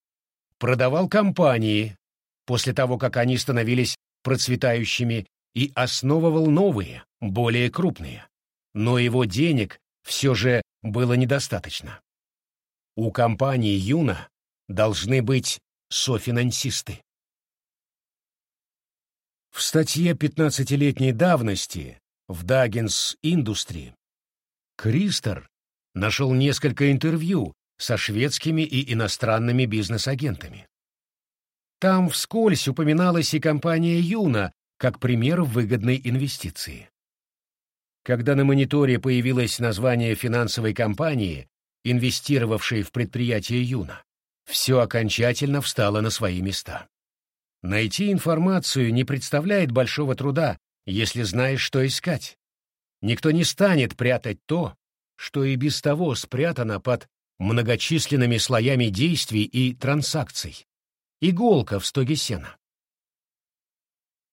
Продавал компании после того, как они становились процветающими, и основывал новые, более крупные. Но его денег все же было недостаточно. У компании Юна должны быть софинансисты. В статье 15-летней давности в Dagens Industry Кристер нашел несколько интервью со шведскими и иностранными бизнес-агентами. Там вскользь упоминалась и компания Юна как пример выгодной инвестиции. Когда на мониторе появилось название финансовой компании, инвестировавшей в предприятие Юна, все окончательно встало на свои места. Найти информацию не представляет большого труда, если знаешь, что искать. Никто не станет прятать то, что и без того спрятано под многочисленными слоями действий и транзакций. Иголка в стоге сена.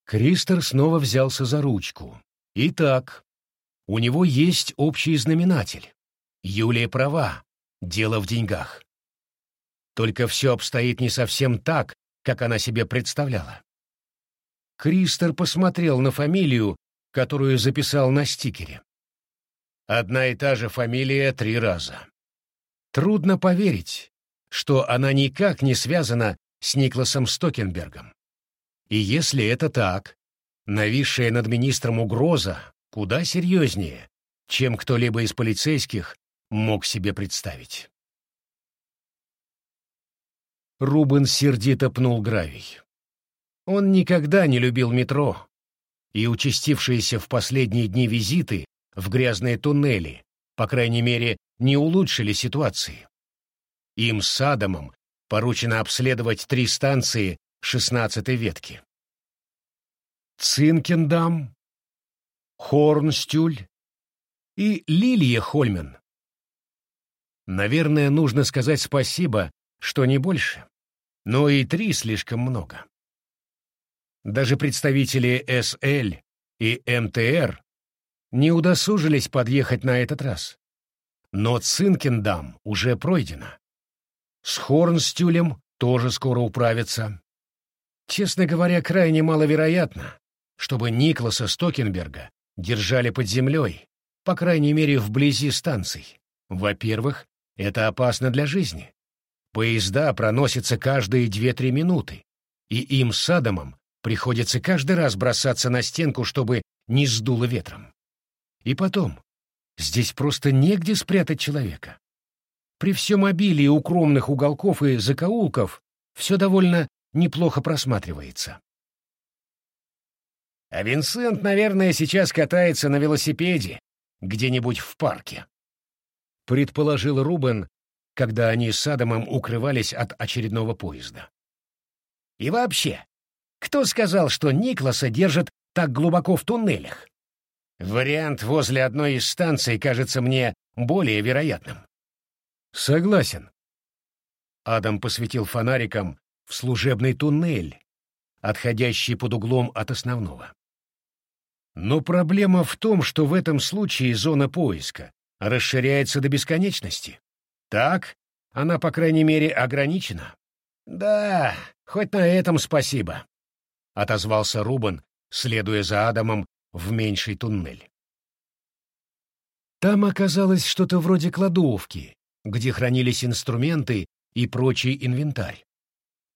Кристер снова взялся за ручку. Итак, у него есть общий знаменатель. Юлия права, дело в деньгах. Только все обстоит не совсем так, как она себе представляла. Кристер посмотрел на фамилию, которую записал на стикере. Одна и та же фамилия три раза. Трудно поверить, что она никак не связана с Никласом Стокенбергом. И если это так, нависшая над министром угроза куда серьезнее, чем кто-либо из полицейских мог себе представить. Рубен сердито пнул гравий. Он никогда не любил метро, и участившиеся в последние дни визиты в грязные туннели, по крайней мере, не улучшили ситуации. Им с Адамом поручено обследовать три станции шестнадцатой ветки. Цинкендам, Хорнстюль и Лилия Хольмен. Наверное, нужно сказать спасибо, что не больше, но и три слишком много. Даже представители СЛ и МТР не удосужились подъехать на этот раз. Но Цинкендам уже пройдено. С Хорнстюлем тоже скоро управятся. Честно говоря, крайне маловероятно, чтобы Никласа Стокенберга держали под землей, по крайней мере, вблизи станций. Во-первых, это опасно для жизни. Поезда проносятся каждые две-три минуты, и им с Адамом приходится каждый раз бросаться на стенку, чтобы не сдуло ветром. И потом, здесь просто негде спрятать человека. При всем обилии укромных уголков и закоулков все довольно неплохо просматривается. А Винсент, наверное, сейчас катается на велосипеде где-нибудь в парке. Предположил Рубен, когда они с Адамом укрывались от очередного поезда. И вообще, кто сказал, что Никласа держат так глубоко в туннелях? Вариант возле одной из станций кажется мне более вероятным. Согласен. Адам посветил фонариком в служебный туннель, отходящий под углом от основного. Но проблема в том, что в этом случае зона поиска расширяется до бесконечности. Так, она, по крайней мере, ограничена. «Да, хоть на этом спасибо», — отозвался Рубан, следуя за Адамом в меньший туннель. Там оказалось что-то вроде кладовки, где хранились инструменты и прочий инвентарь,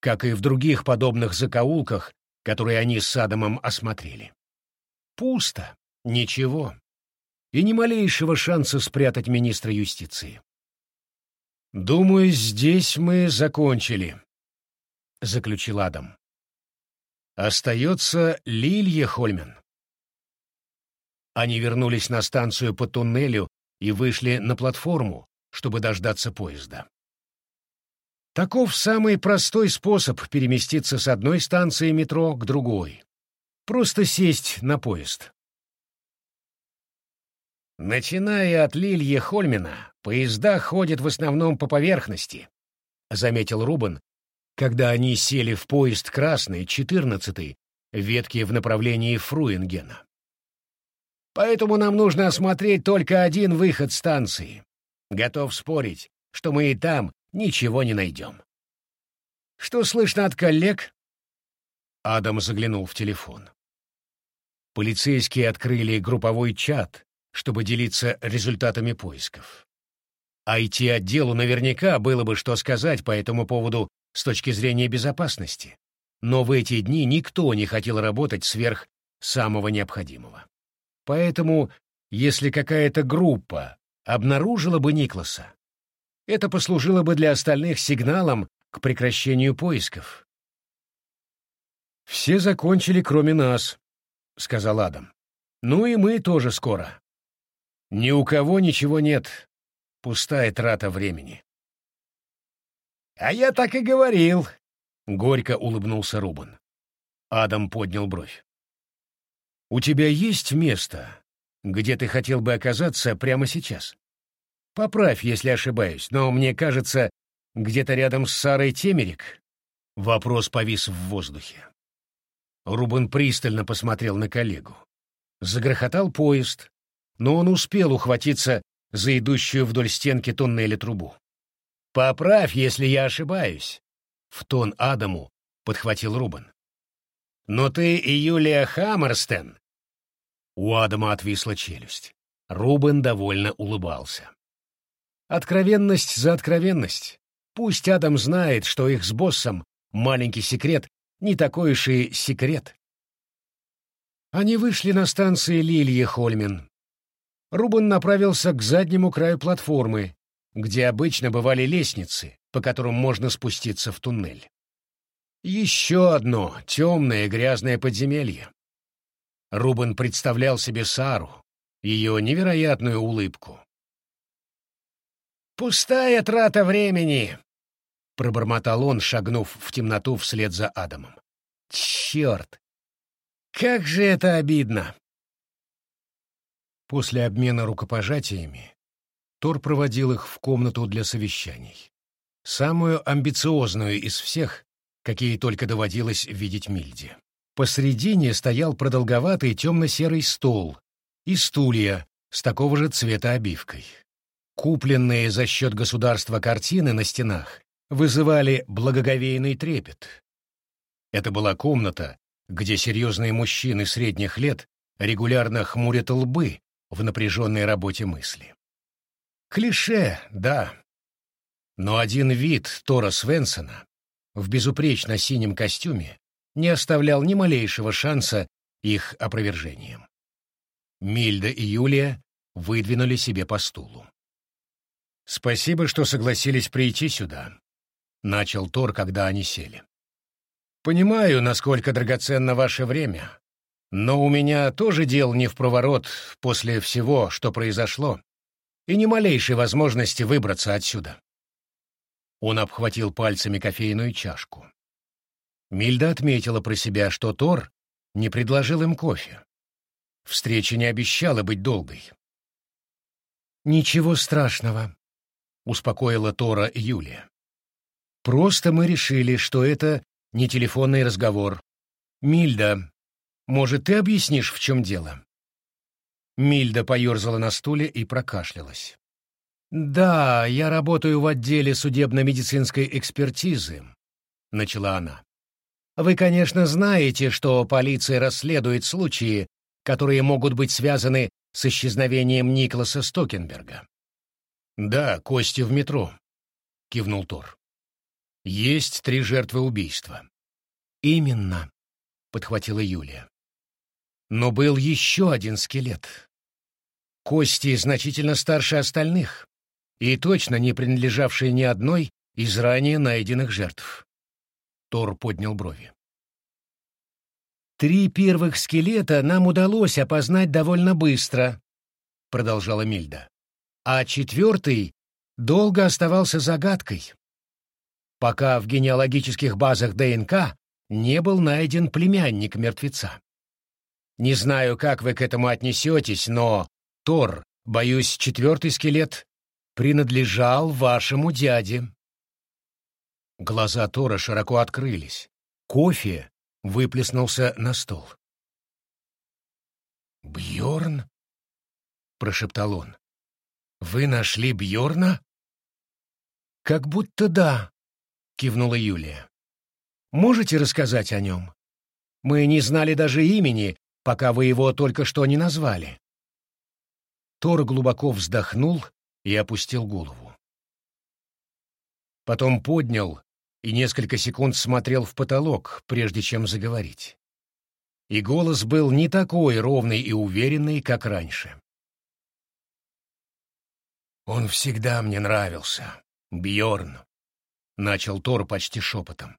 как и в других подобных закоулках, которые они с Адамом осмотрели. Пусто, ничего. И ни малейшего шанса спрятать министра юстиции. «Думаю, здесь мы закончили», — заключил Адам. «Остается Лилья Хольмен». Они вернулись на станцию по туннелю и вышли на платформу, чтобы дождаться поезда. Таков самый простой способ переместиться с одной станции метро к другой. Просто сесть на поезд. Начиная от Лильи Хольмина, Поезда ходят в основном по поверхности, — заметил Рубен, когда они сели в поезд «Красный», 14-й, ветки в направлении Фруингена. Поэтому нам нужно осмотреть только один выход станции. Готов спорить, что мы и там ничего не найдем. Что слышно от коллег? Адам заглянул в телефон. Полицейские открыли групповой чат, чтобы делиться результатами поисков. IT-отделу наверняка было бы что сказать по этому поводу с точки зрения безопасности, но в эти дни никто не хотел работать сверх самого необходимого. Поэтому, если какая-то группа обнаружила бы Никласа, это послужило бы для остальных сигналом к прекращению поисков. «Все закончили, кроме нас», — сказал Адам. «Ну и мы тоже скоро. Ни у кого ничего нет. Пустая трата времени». «А я так и говорил», — горько улыбнулся Рубан. Адам поднял бровь. «У тебя есть место, где ты хотел бы оказаться прямо сейчас? Поправь, если ошибаюсь, но мне кажется, где-то рядом с Сарой Темерик?» Вопрос повис в воздухе. Рубен пристально посмотрел на коллегу. Загрохотал поезд, но он успел ухватиться за идущую вдоль стенки туннеля трубу. «Поправь, если я ошибаюсь», — в тон Адаму подхватил Рубен. «Но ты и Юлия Хаммерстен». У Адама отвисла челюсть. Рубен довольно улыбался. Откровенность за откровенность. Пусть Адам знает, что их с боссом маленький секрет не такой уж и секрет. Они вышли на станции Лилье Хольмен. Рубен направился к заднему краю платформы, где обычно бывали лестницы, по которым можно спуститься в туннель. Еще одно темное грязное подземелье. Рубен представлял себе Сару, ее невероятную улыбку. «Пустая трата времени!» — пробормотал он, шагнув в темноту вслед за Адамом. «Черт! Как же это обидно!» После обмена рукопожатиями Тор проводил их в комнату для совещаний. Самую амбициозную из всех, какие только доводилось видеть Мильде. Посредине стоял продолговатый темно-серый стол и стулья с такого же цвета обивкой. Купленные за счет государства картины на стенах вызывали благоговейный трепет. Это была комната, где серьезные мужчины средних лет регулярно хмурят лбы в напряженной работе мысли. Клише, да. Но один вид Тора Свенсона в безупречно синем костюме не оставлял ни малейшего шанса их опровержением. Мильда и Юлия выдвинули себе по стулу. «Спасибо, что согласились прийти сюда», — начал Тор, когда они сели. «Понимаю, насколько драгоценно ваше время, но у меня тоже дел не в проворот после всего, что произошло и ни малейшей возможности выбраться отсюда. Он обхватил пальцами кофейную чашку. Мильда отметила про себя, что Тор не предложил им кофе. Встреча не обещала быть долгой. «Ничего страшного», — успокоила Тора Юлия. «Просто мы решили, что это не телефонный разговор. Мильда, может, ты объяснишь, в чем дело?» Мильда поерзала на стуле и прокашлялась. «Да, я работаю в отделе судебно-медицинской экспертизы», — начала она. «Вы, конечно, знаете, что полиция расследует случаи, которые могут быть связаны с исчезновением Николаса Стокенберга». «Да, кости в метро», — кивнул Тор. «Есть три жертвы убийства». «Именно», — подхватила Юлия. Но был еще один скелет. Кости значительно старше остальных и точно не принадлежавшие ни одной из ранее найденных жертв. Тор поднял брови. «Три первых скелета нам удалось опознать довольно быстро», — продолжала Мильда. «А четвертый долго оставался загадкой, пока в генеалогических базах ДНК не был найден племянник мертвеца. Не знаю, как вы к этому отнесетесь, но, Тор, боюсь, четвертый скелет принадлежал вашему дяде. Глаза Тора широко открылись. Кофе выплеснулся на стол. Бьорн? прошептал он. Вы нашли Бьорна? Как будто да, кивнула Юлия. Можете рассказать о нем? Мы не знали даже имени, пока вы его только что не назвали. Тор глубоко вздохнул и опустил голову. Потом поднял и несколько секунд смотрел в потолок, прежде чем заговорить. И голос был не такой ровный и уверенный, как раньше. «Он всегда мне нравился, Бьорн», — начал Тор почти шепотом.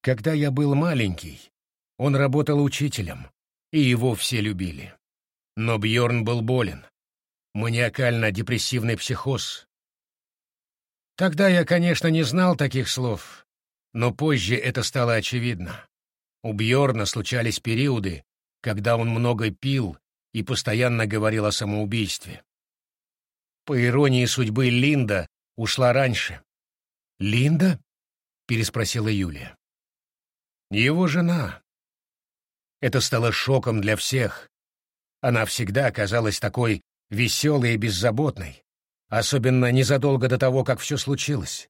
«Когда я был маленький, он работал учителем, и его все любили. Но Бьорн был болен. Маниакально-депрессивный психоз. Тогда я, конечно, не знал таких слов, но позже это стало очевидно. У Бьорна случались периоды, когда он много пил и постоянно говорил о самоубийстве. По иронии судьбы, Линда ушла раньше. «Линда?» — переспросила Юлия. «Его жена. Это стало шоком для всех. Она всегда казалась такой веселой и беззаботной, особенно незадолго до того, как все случилось.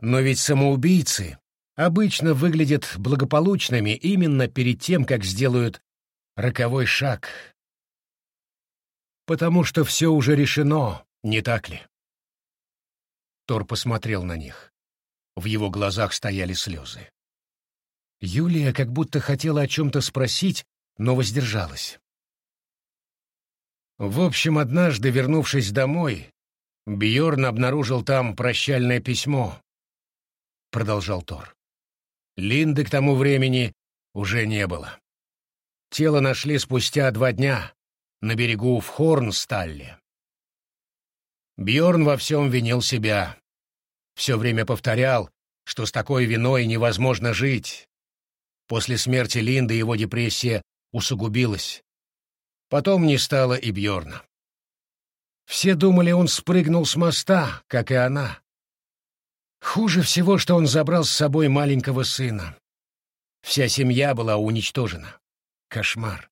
Но ведь самоубийцы обычно выглядят благополучными именно перед тем, как сделают роковой шаг. Потому что все уже решено, не так ли? Тор посмотрел на них. В его глазах стояли слезы. Юлия как будто хотела о чем-то спросить, но воздержалась. В общем, однажды, вернувшись домой, Бьорн обнаружил там прощальное письмо, — продолжал Тор. Линды к тому времени уже не было. Тело нашли спустя два дня на берегу в Хорнсталле. Бьорн во всем винил себя. Все время повторял, что с такой виной невозможно жить. После смерти Линды его депрессия усугубилась. Потом не стало и Бьорна. Все думали, он спрыгнул с моста, как и она. Хуже всего, что он забрал с собой маленького сына. Вся семья была уничтожена. Кошмар.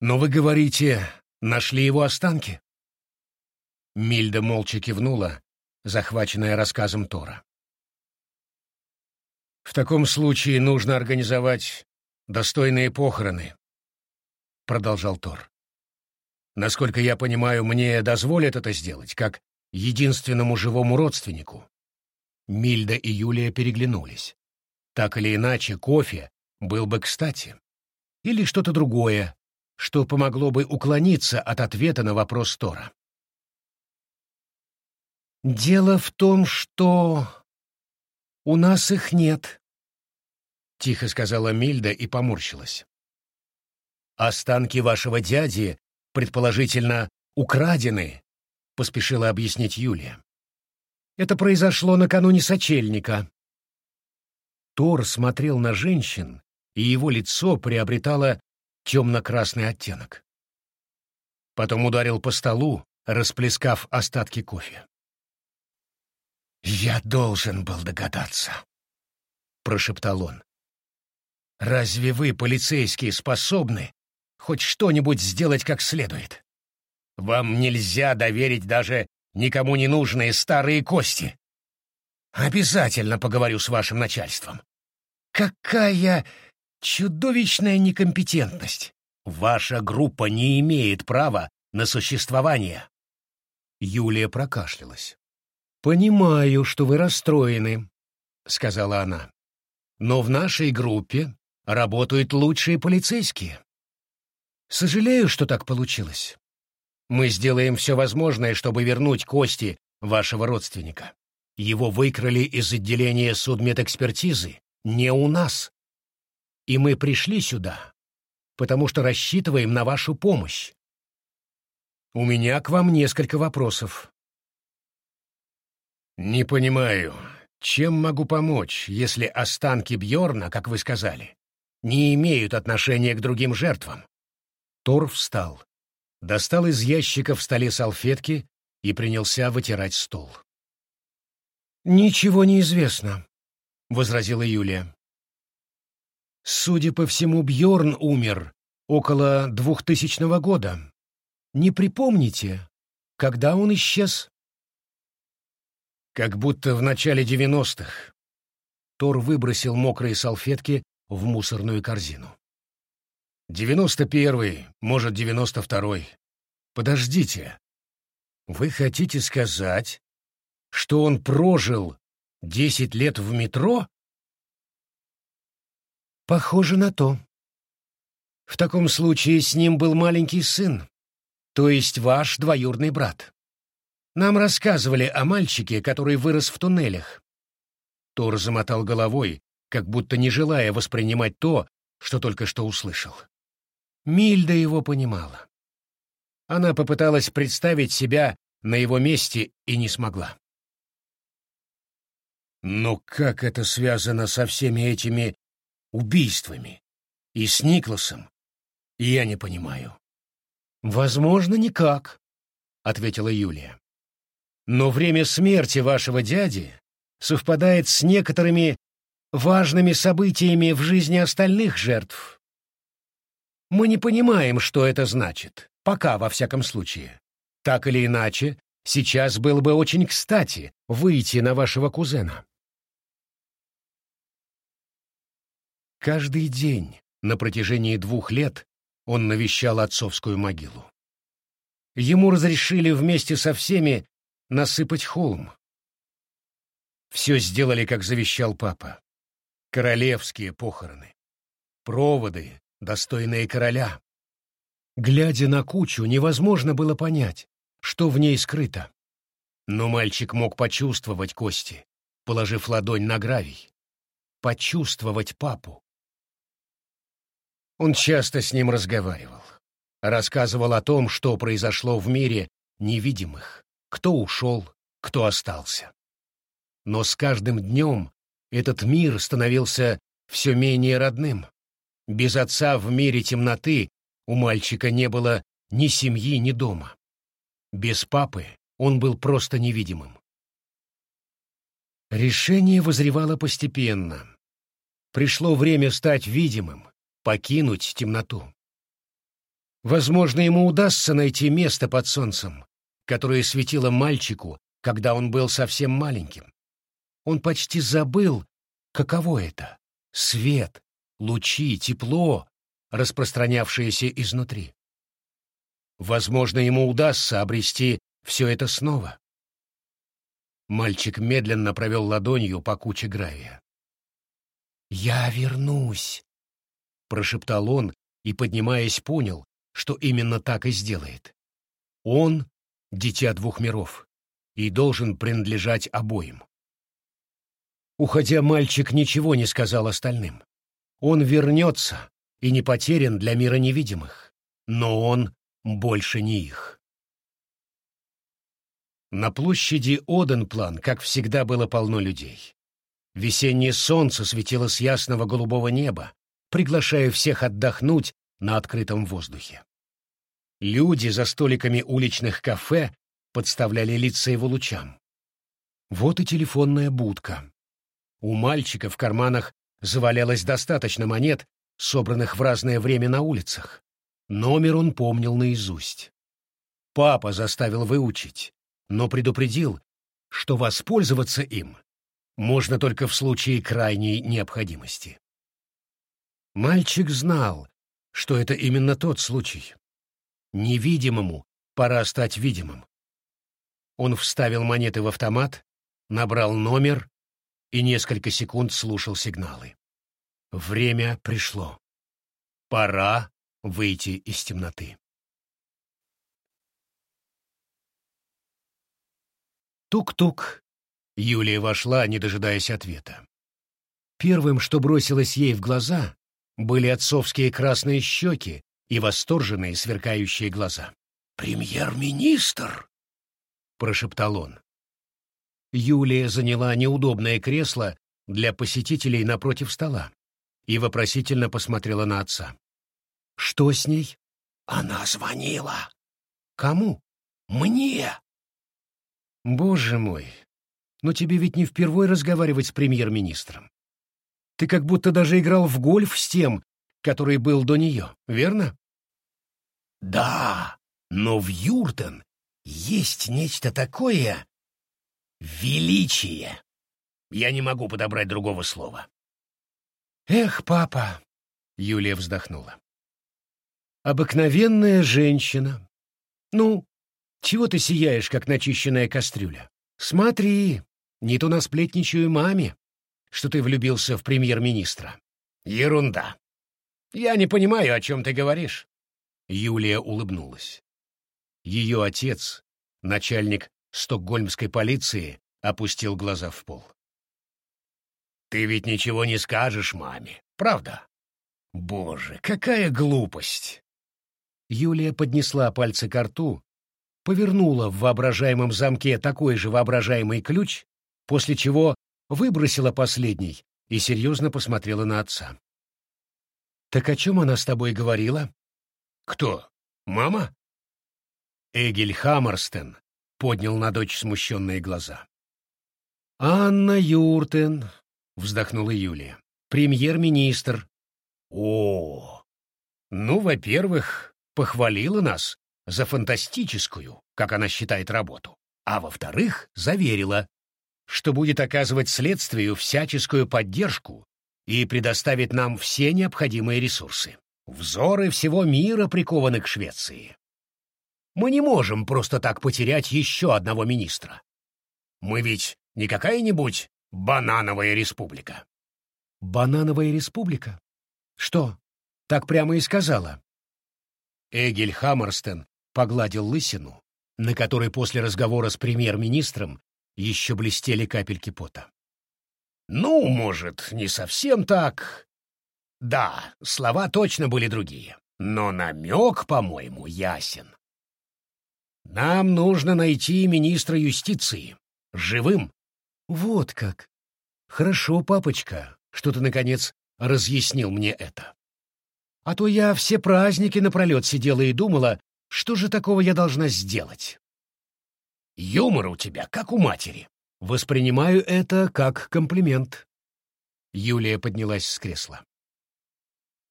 Но вы говорите, нашли его останки? Мильда молча кивнула, захваченная рассказом Тора. «В таком случае нужно организовать достойные похороны», — продолжал Тор. «Насколько я понимаю, мне дозволят это сделать, как единственному живому родственнику». Мильда и Юлия переглянулись. Так или иначе, кофе был бы кстати. Или что-то другое, что помогло бы уклониться от ответа на вопрос Тора. «Дело в том, что у нас их нет», — тихо сказала Мильда и поморщилась. «Останки вашего дяди, предположительно, украдены», — поспешила объяснить Юлия. «Это произошло накануне сочельника». Тор смотрел на женщин, и его лицо приобретало темно-красный оттенок. Потом ударил по столу, расплескав остатки кофе. «Я должен был догадаться», — прошептал он. «Разве вы, полицейские, способны хоть что-нибудь сделать как следует? Вам нельзя доверить даже никому не нужные старые кости. Обязательно поговорю с вашим начальством. Какая чудовищная некомпетентность! Ваша группа не имеет права на существование. Юлия прокашлялась. «Понимаю, что вы расстроены», — сказала она. «Но в нашей группе работают лучшие полицейские. Сожалею, что так получилось. Мы сделаем все возможное, чтобы вернуть кости вашего родственника. Его выкрали из отделения судмедэкспертизы, не у нас. И мы пришли сюда, потому что рассчитываем на вашу помощь. У меня к вам несколько вопросов. «Не понимаю, чем могу помочь, если останки Бьорна, как вы сказали, не имеют отношения к другим жертвам?» Тор встал, достал из ящика в столе салфетки и принялся вытирать стол. «Ничего не известно», — возразила Юлия. «Судя по всему, Бьорн умер около двухтысячного года. Не припомните, когда он исчез?» «Как будто в начале девяностых». Тор выбросил мокрые салфетки в мусорную корзину. «Девяносто первый, может, девяносто второй. Подождите. Вы хотите сказать, что он прожил десять лет в метро? Похоже на то. В таком случае с ним был маленький сын, то есть ваш двоюродный брат. Нам рассказывали о мальчике, который вырос в туннелях. Тор замотал головой, как будто не желая воспринимать то, что только что услышал. Мильда его понимала. Она попыталась представить себя на его месте и не смогла. Но как это связано со всеми этими убийствами? И с Никласом? Я не понимаю. Возможно, никак, — ответила Юлия. Но время смерти вашего дяди совпадает с некоторыми важными событиями в жизни остальных жертв. Мы не понимаем, что это значит, пока, во всяком случае. Так или иначе, сейчас было бы очень кстати выйти на вашего кузена. Каждый день на протяжении двух лет он навещал отцовскую могилу. Ему разрешили вместе со всеми насыпать холм. Все сделали, как завещал папа. Королевские похороны. Проводы, достойные короля. Глядя на кучу, невозможно было понять, что в ней скрыто. Но мальчик мог почувствовать кости, положив ладонь на гравий. Почувствовать папу. Он часто с ним разговаривал. Рассказывал о том, что произошло в мире невидимых, кто ушел, кто остался. Но с каждым днем этот мир становился все менее родным. Без отца в мире темноты у мальчика не было ни семьи, ни дома. Без папы он был просто невидимым. Решение возревало постепенно. Пришло время стать видимым, покинуть темноту. Возможно, ему удастся найти место под солнцем, которое светило мальчику, когда он был совсем маленьким. Он почти забыл, каково это — свет, лучи, тепло, распространявшееся изнутри. Возможно, ему удастся обрести все это снова. Мальчик медленно провел ладонью по куче гравия. «Я вернусь», прошептал он и, поднимаясь, понял, что именно так и сделает. Он — дитя двух миров и должен принадлежать обоим. Уходя, мальчик ничего не сказал остальным. Он вернется и не потерян для мира невидимых, но он больше не их. На площади Оденплан, как всегда, было полно людей. Весеннее солнце светило с ясного голубого неба, приглашая всех отдохнуть на открытом воздухе. Люди за столиками уличных кафе подставляли лица его лучам. Вот и телефонная будка. У мальчика в карманах завалялось достаточно монет, собранных в разное время на улицах. Номер он помнил наизусть. Папа заставил выучить, но предупредил, что воспользоваться им можно только в случае крайней необходимости. Мальчик знал, что это именно тот случай. Невидимому пора стать видимым. Он вставил монеты в автомат, набрал номер и несколько секунд слушал сигналы. Время пришло. Пора выйти из темноты. Тук-тук. Юлия вошла, не дожидаясь ответа. Первым, что бросилось ей в глаза, были отцовские красные щеки и восторженные сверкающие глаза. «Премьер-министр!» — прошептал он. Юлия заняла неудобное кресло для посетителей напротив стола и вопросительно посмотрела на отца. «Что с ней?» «Она звонила». «Кому?» «Мне». Боже мой, но тебе ведь не впервой разговаривать с премьер-министром. Ты как будто даже играл в гольф с тем, который был до нее, верно? Да, но в Юртон есть нечто такое величие. Я не могу подобрать другого слова. Эх, папа, Юлия вздохнула. Обыкновенная женщина. Ну, чего ты сияешь, как начищенная кастрюля? Смотри, не то насплетничаю маме, что ты влюбился в премьер-министра. Ерунда. Я не понимаю, о чем ты говоришь. Юлия улыбнулась. Ее отец, начальник стокгольмской полиции, опустил глаза в пол. «Ты ведь ничего не скажешь маме, правда? Боже, какая глупость!» Юлия поднесла пальцы к рту, повернула в воображаемом замке такой же воображаемый ключ, после чего выбросила последний и серьезно посмотрела на отца. «Так о чем она с тобой говорила?» «Кто? Мама?» Эгель Хаммерстен поднял на дочь смущенные глаза. «Анна Юртен», — вздохнула Юлия, — «премьер-министр». «О, ну, во-первых, похвалила нас за фантастическую, как она считает, работу, а во-вторых, заверила, что будет оказывать следствию всяческую поддержку и предоставит нам все необходимые ресурсы. Взоры всего мира прикованы к Швеции. Мы не можем просто так потерять еще одного министра. Мы ведь не какая-нибудь банановая республика. Банановая республика? Что, так прямо и сказала? Эгель Хаммерстен погладил лысину, на которой после разговора с премьер-министром еще блестели капельки пота. «Ну, может, не совсем так. Да, слова точно были другие, но намек, по-моему, ясен. Нам нужно найти министра юстиции. Живым». «Вот как. Хорошо, папочка, что ты, наконец, разъяснил мне это. А то я все праздники напролет сидела и думала, что же такого я должна сделать. Юмор у тебя, как у матери. Воспринимаю это как комплимент. Юлия поднялась с кресла.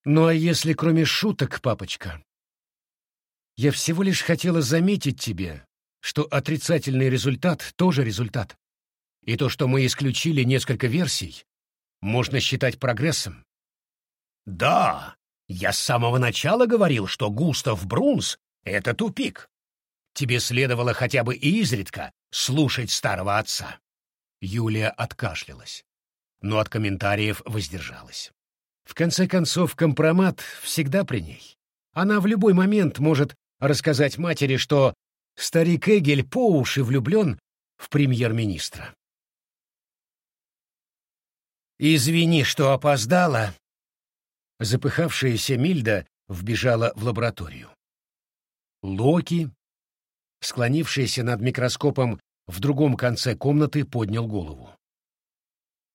Ну а если кроме шуток, папочка? Я всего лишь хотела заметить тебе, что отрицательный результат тоже результат. И то, что мы исключили несколько версий, можно считать прогрессом. Да, я с самого начала говорил, что Густав Брунс — это тупик. Тебе следовало хотя бы изредка слушать старого отца. Юлия откашлялась, но от комментариев воздержалась. В конце концов, компромат всегда при ней. Она в любой момент может рассказать матери, что старик Эгель по уши влюблен в премьер-министра. «Извини, что опоздала», Запыхавшаяся Мильда вбежала в лабораторию. Локи, склонившийся над микроскопом в другом конце комнаты, поднял голову.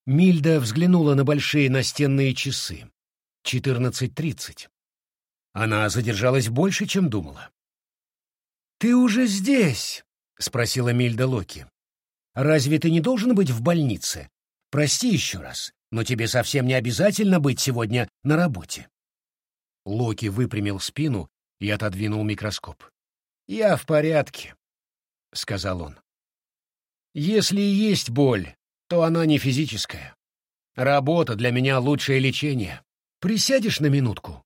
Мильда взглянула на большие настенные часы. 14.30. Она задержалась больше, чем думала. «Ты уже здесь?» — спросила Мильда Локи. «Разве ты не должен быть в больнице? Прости еще раз но тебе совсем не обязательно быть сегодня на работе. Локи выпрямил спину и отодвинул микроскоп. «Я в порядке», — сказал он. «Если есть боль, то она не физическая. Работа для меня лучшее лечение. Присядешь на минутку?»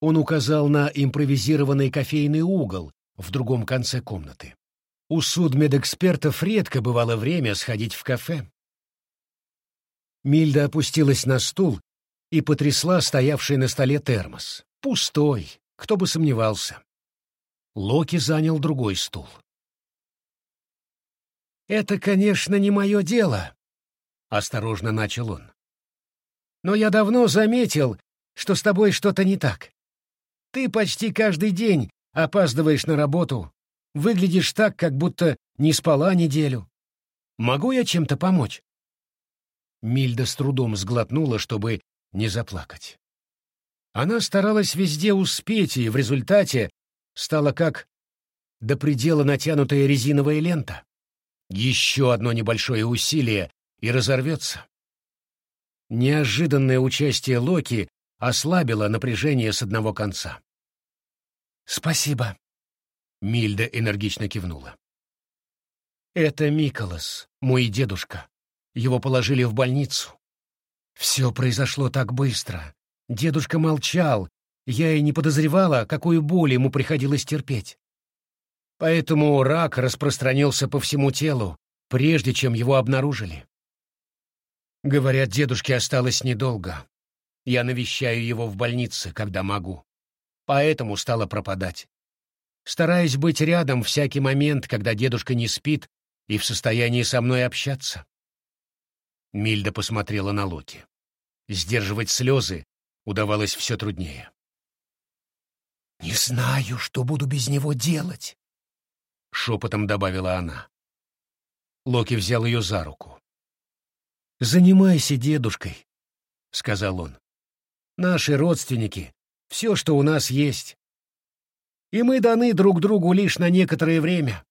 Он указал на импровизированный кофейный угол в другом конце комнаты. У судмедэкспертов редко бывало время сходить в кафе. Мильда опустилась на стул и потрясла стоявший на столе термос. Пустой, кто бы сомневался. Локи занял другой стул. «Это, конечно, не мое дело», — осторожно начал он. «Но я давно заметил, что с тобой что-то не так. Ты почти каждый день опаздываешь на работу, выглядишь так, как будто не спала неделю. Могу я чем-то помочь?» Мильда с трудом сглотнула, чтобы не заплакать. Она старалась везде успеть, и в результате стала как до предела натянутая резиновая лента. Еще одно небольшое усилие и разорвется. Неожиданное участие Локи ослабило напряжение с одного конца. «Спасибо», — Мильда энергично кивнула. «Это Миколас, мой дедушка. Его положили в больницу. Все произошло так быстро. Дедушка молчал, я и не подозревала, какую боль ему приходилось терпеть. Поэтому рак распространился по всему телу, прежде чем его обнаружили. Говорят, дедушке осталось недолго. Я навещаю его в больнице, когда могу. Поэтому стала пропадать. Стараюсь быть рядом всякий момент, когда дедушка не спит и в состоянии со мной общаться. Мильда посмотрела на Локи. Сдерживать слезы удавалось все труднее. «Не знаю, что буду без него делать», — шепотом добавила она. Локи взял ее за руку. «Занимайся дедушкой», — сказал он. «Наши родственники — все, что у нас есть. И мы даны друг другу лишь на некоторое время.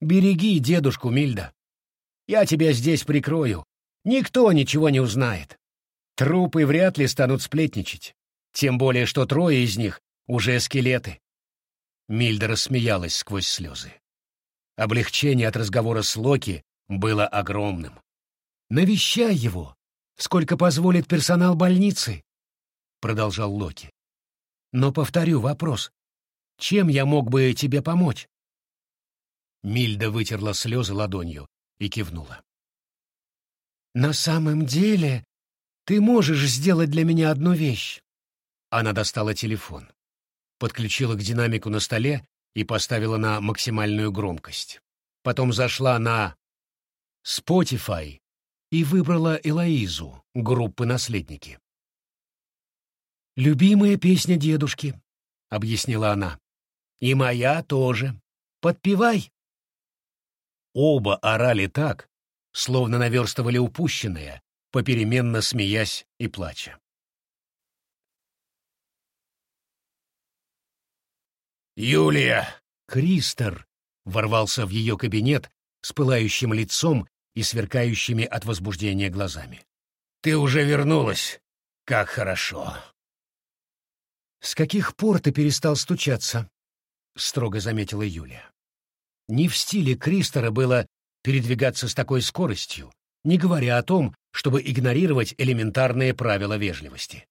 Береги дедушку, Мильда. Я тебя здесь прикрою. Никто ничего не узнает. Трупы вряд ли станут сплетничать. Тем более, что трое из них уже скелеты. Мильда рассмеялась сквозь слезы. Облегчение от разговора с Локи было огромным. «Навещай его, сколько позволит персонал больницы», — продолжал Локи. «Но повторю вопрос. Чем я мог бы тебе помочь?» Мильда вытерла слезы ладонью и кивнула. «На самом деле, ты можешь сделать для меня одну вещь». Она достала телефон, подключила к динамику на столе и поставила на максимальную громкость. Потом зашла на Spotify и выбрала Элоизу, группы «Наследники». «Любимая песня дедушки», — объяснила она. «И моя тоже. Подпевай». Оба орали так, словно наверстывали упущенное, попеременно смеясь и плача. «Юлия!» Кристер ворвался в ее кабинет с пылающим лицом и сверкающими от возбуждения глазами. «Ты уже вернулась! Как хорошо!» «С каких пор ты перестал стучаться?» — строго заметила Юлия. Не в стиле Кристера было передвигаться с такой скоростью, не говоря о том, чтобы игнорировать элементарные правила вежливости.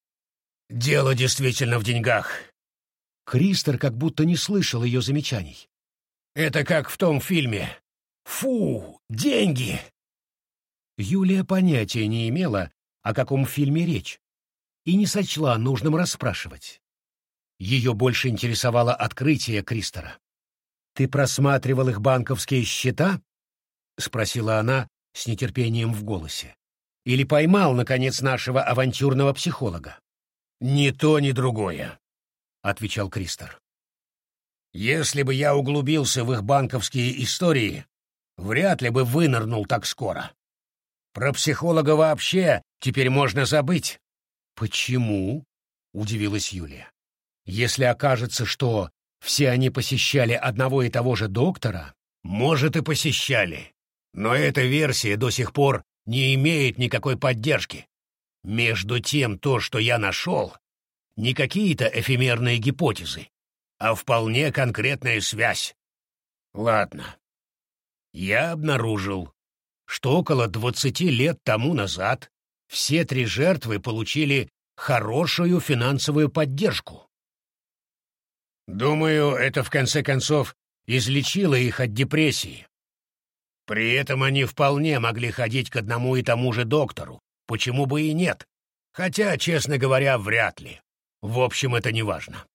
«Дело действительно в деньгах». Кристер как будто не слышал ее замечаний. «Это как в том фильме. Фу, деньги!» Юлия понятия не имела, о каком фильме речь, и не сочла нужным расспрашивать. Ее больше интересовало открытие Кристера. «Ты просматривал их банковские счета?» — спросила она с нетерпением в голосе. «Или поймал, наконец, нашего авантюрного психолога?» «Ни то, ни другое», — отвечал Кристер. «Если бы я углубился в их банковские истории, вряд ли бы вынырнул так скоро. Про психолога вообще теперь можно забыть». «Почему?» — удивилась Юлия. «Если окажется, что все они посещали одного и того же доктора...» «Может, и посещали», но эта версия до сих пор не имеет никакой поддержки. Между тем, то, что я нашел, не какие-то эфемерные гипотезы, а вполне конкретная связь. Ладно. Я обнаружил, что около двадцати лет тому назад все три жертвы получили хорошую финансовую поддержку. Думаю, это в конце концов излечило их от депрессии. При этом они вполне могли ходить к одному и тому же доктору, почему бы и нет, хотя, честно говоря, вряд ли. В общем, это не важно.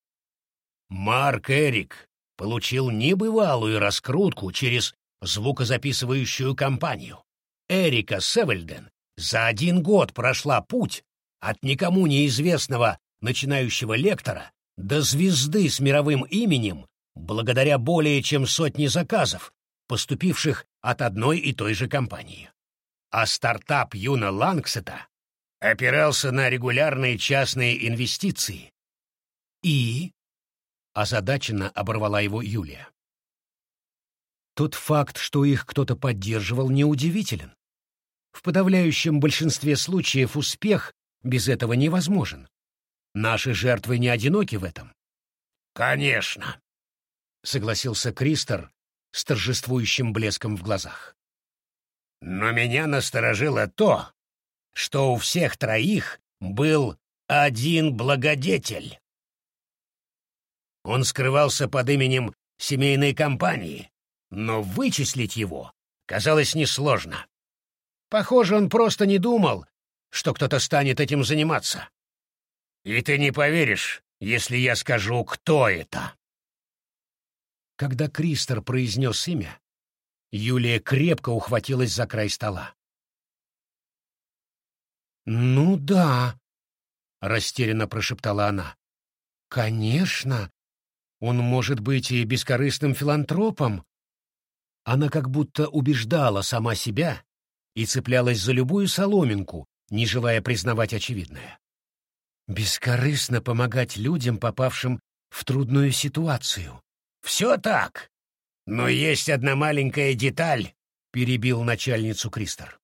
Марк Эрик получил небывалую раскрутку через звукозаписывающую компанию. Эрика Севельден за один год прошла путь от никому неизвестного начинающего лектора до звезды с мировым именем благодаря более чем сотне заказов, поступивших от одной и той же компании. А стартап Юна Лангсета опирался на регулярные частные инвестиции. И озадаченно оборвала его Юлия. Тот факт, что их кто-то поддерживал, неудивителен. В подавляющем большинстве случаев успех без этого невозможен. Наши жертвы не одиноки в этом. «Конечно», — согласился Кристор с торжествующим блеском в глазах. «Но меня насторожило то, что у всех троих был один благодетель. Он скрывался под именем семейной компании, но вычислить его казалось несложно. Похоже, он просто не думал, что кто-то станет этим заниматься. И ты не поверишь, если я скажу, кто это. Когда Кристор произнес имя, Юлия крепко ухватилась за край стола. «Ну да», — растерянно прошептала она. «Конечно, он может быть и бескорыстным филантропом». Она как будто убеждала сама себя и цеплялась за любую соломинку, не желая признавать очевидное. Бескорыстно помогать людям, попавшим в трудную ситуацию. «Все так, но есть одна маленькая деталь», — перебил начальницу Кристор.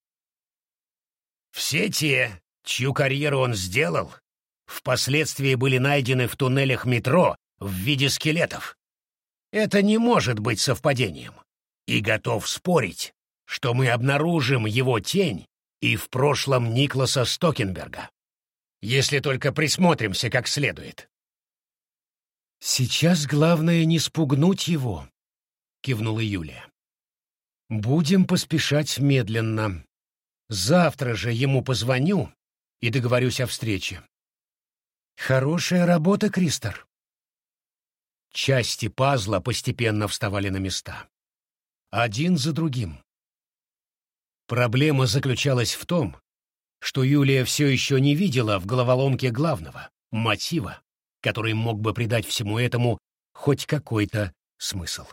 Все те, чью карьеру он сделал, впоследствии были найдены в туннелях метро в виде скелетов. Это не может быть совпадением. И готов спорить, что мы обнаружим его тень и в прошлом Никласа Стокенберга. Если только присмотримся как следует. «Сейчас главное не спугнуть его», — кивнула Юлия. «Будем поспешать медленно. Завтра же ему позвоню и договорюсь о встрече. Хорошая работа, Кристор. Части пазла постепенно вставали на места. Один за другим. Проблема заключалась в том, что Юлия все еще не видела в головоломке главного, мотива, который мог бы придать всему этому хоть какой-то смысл.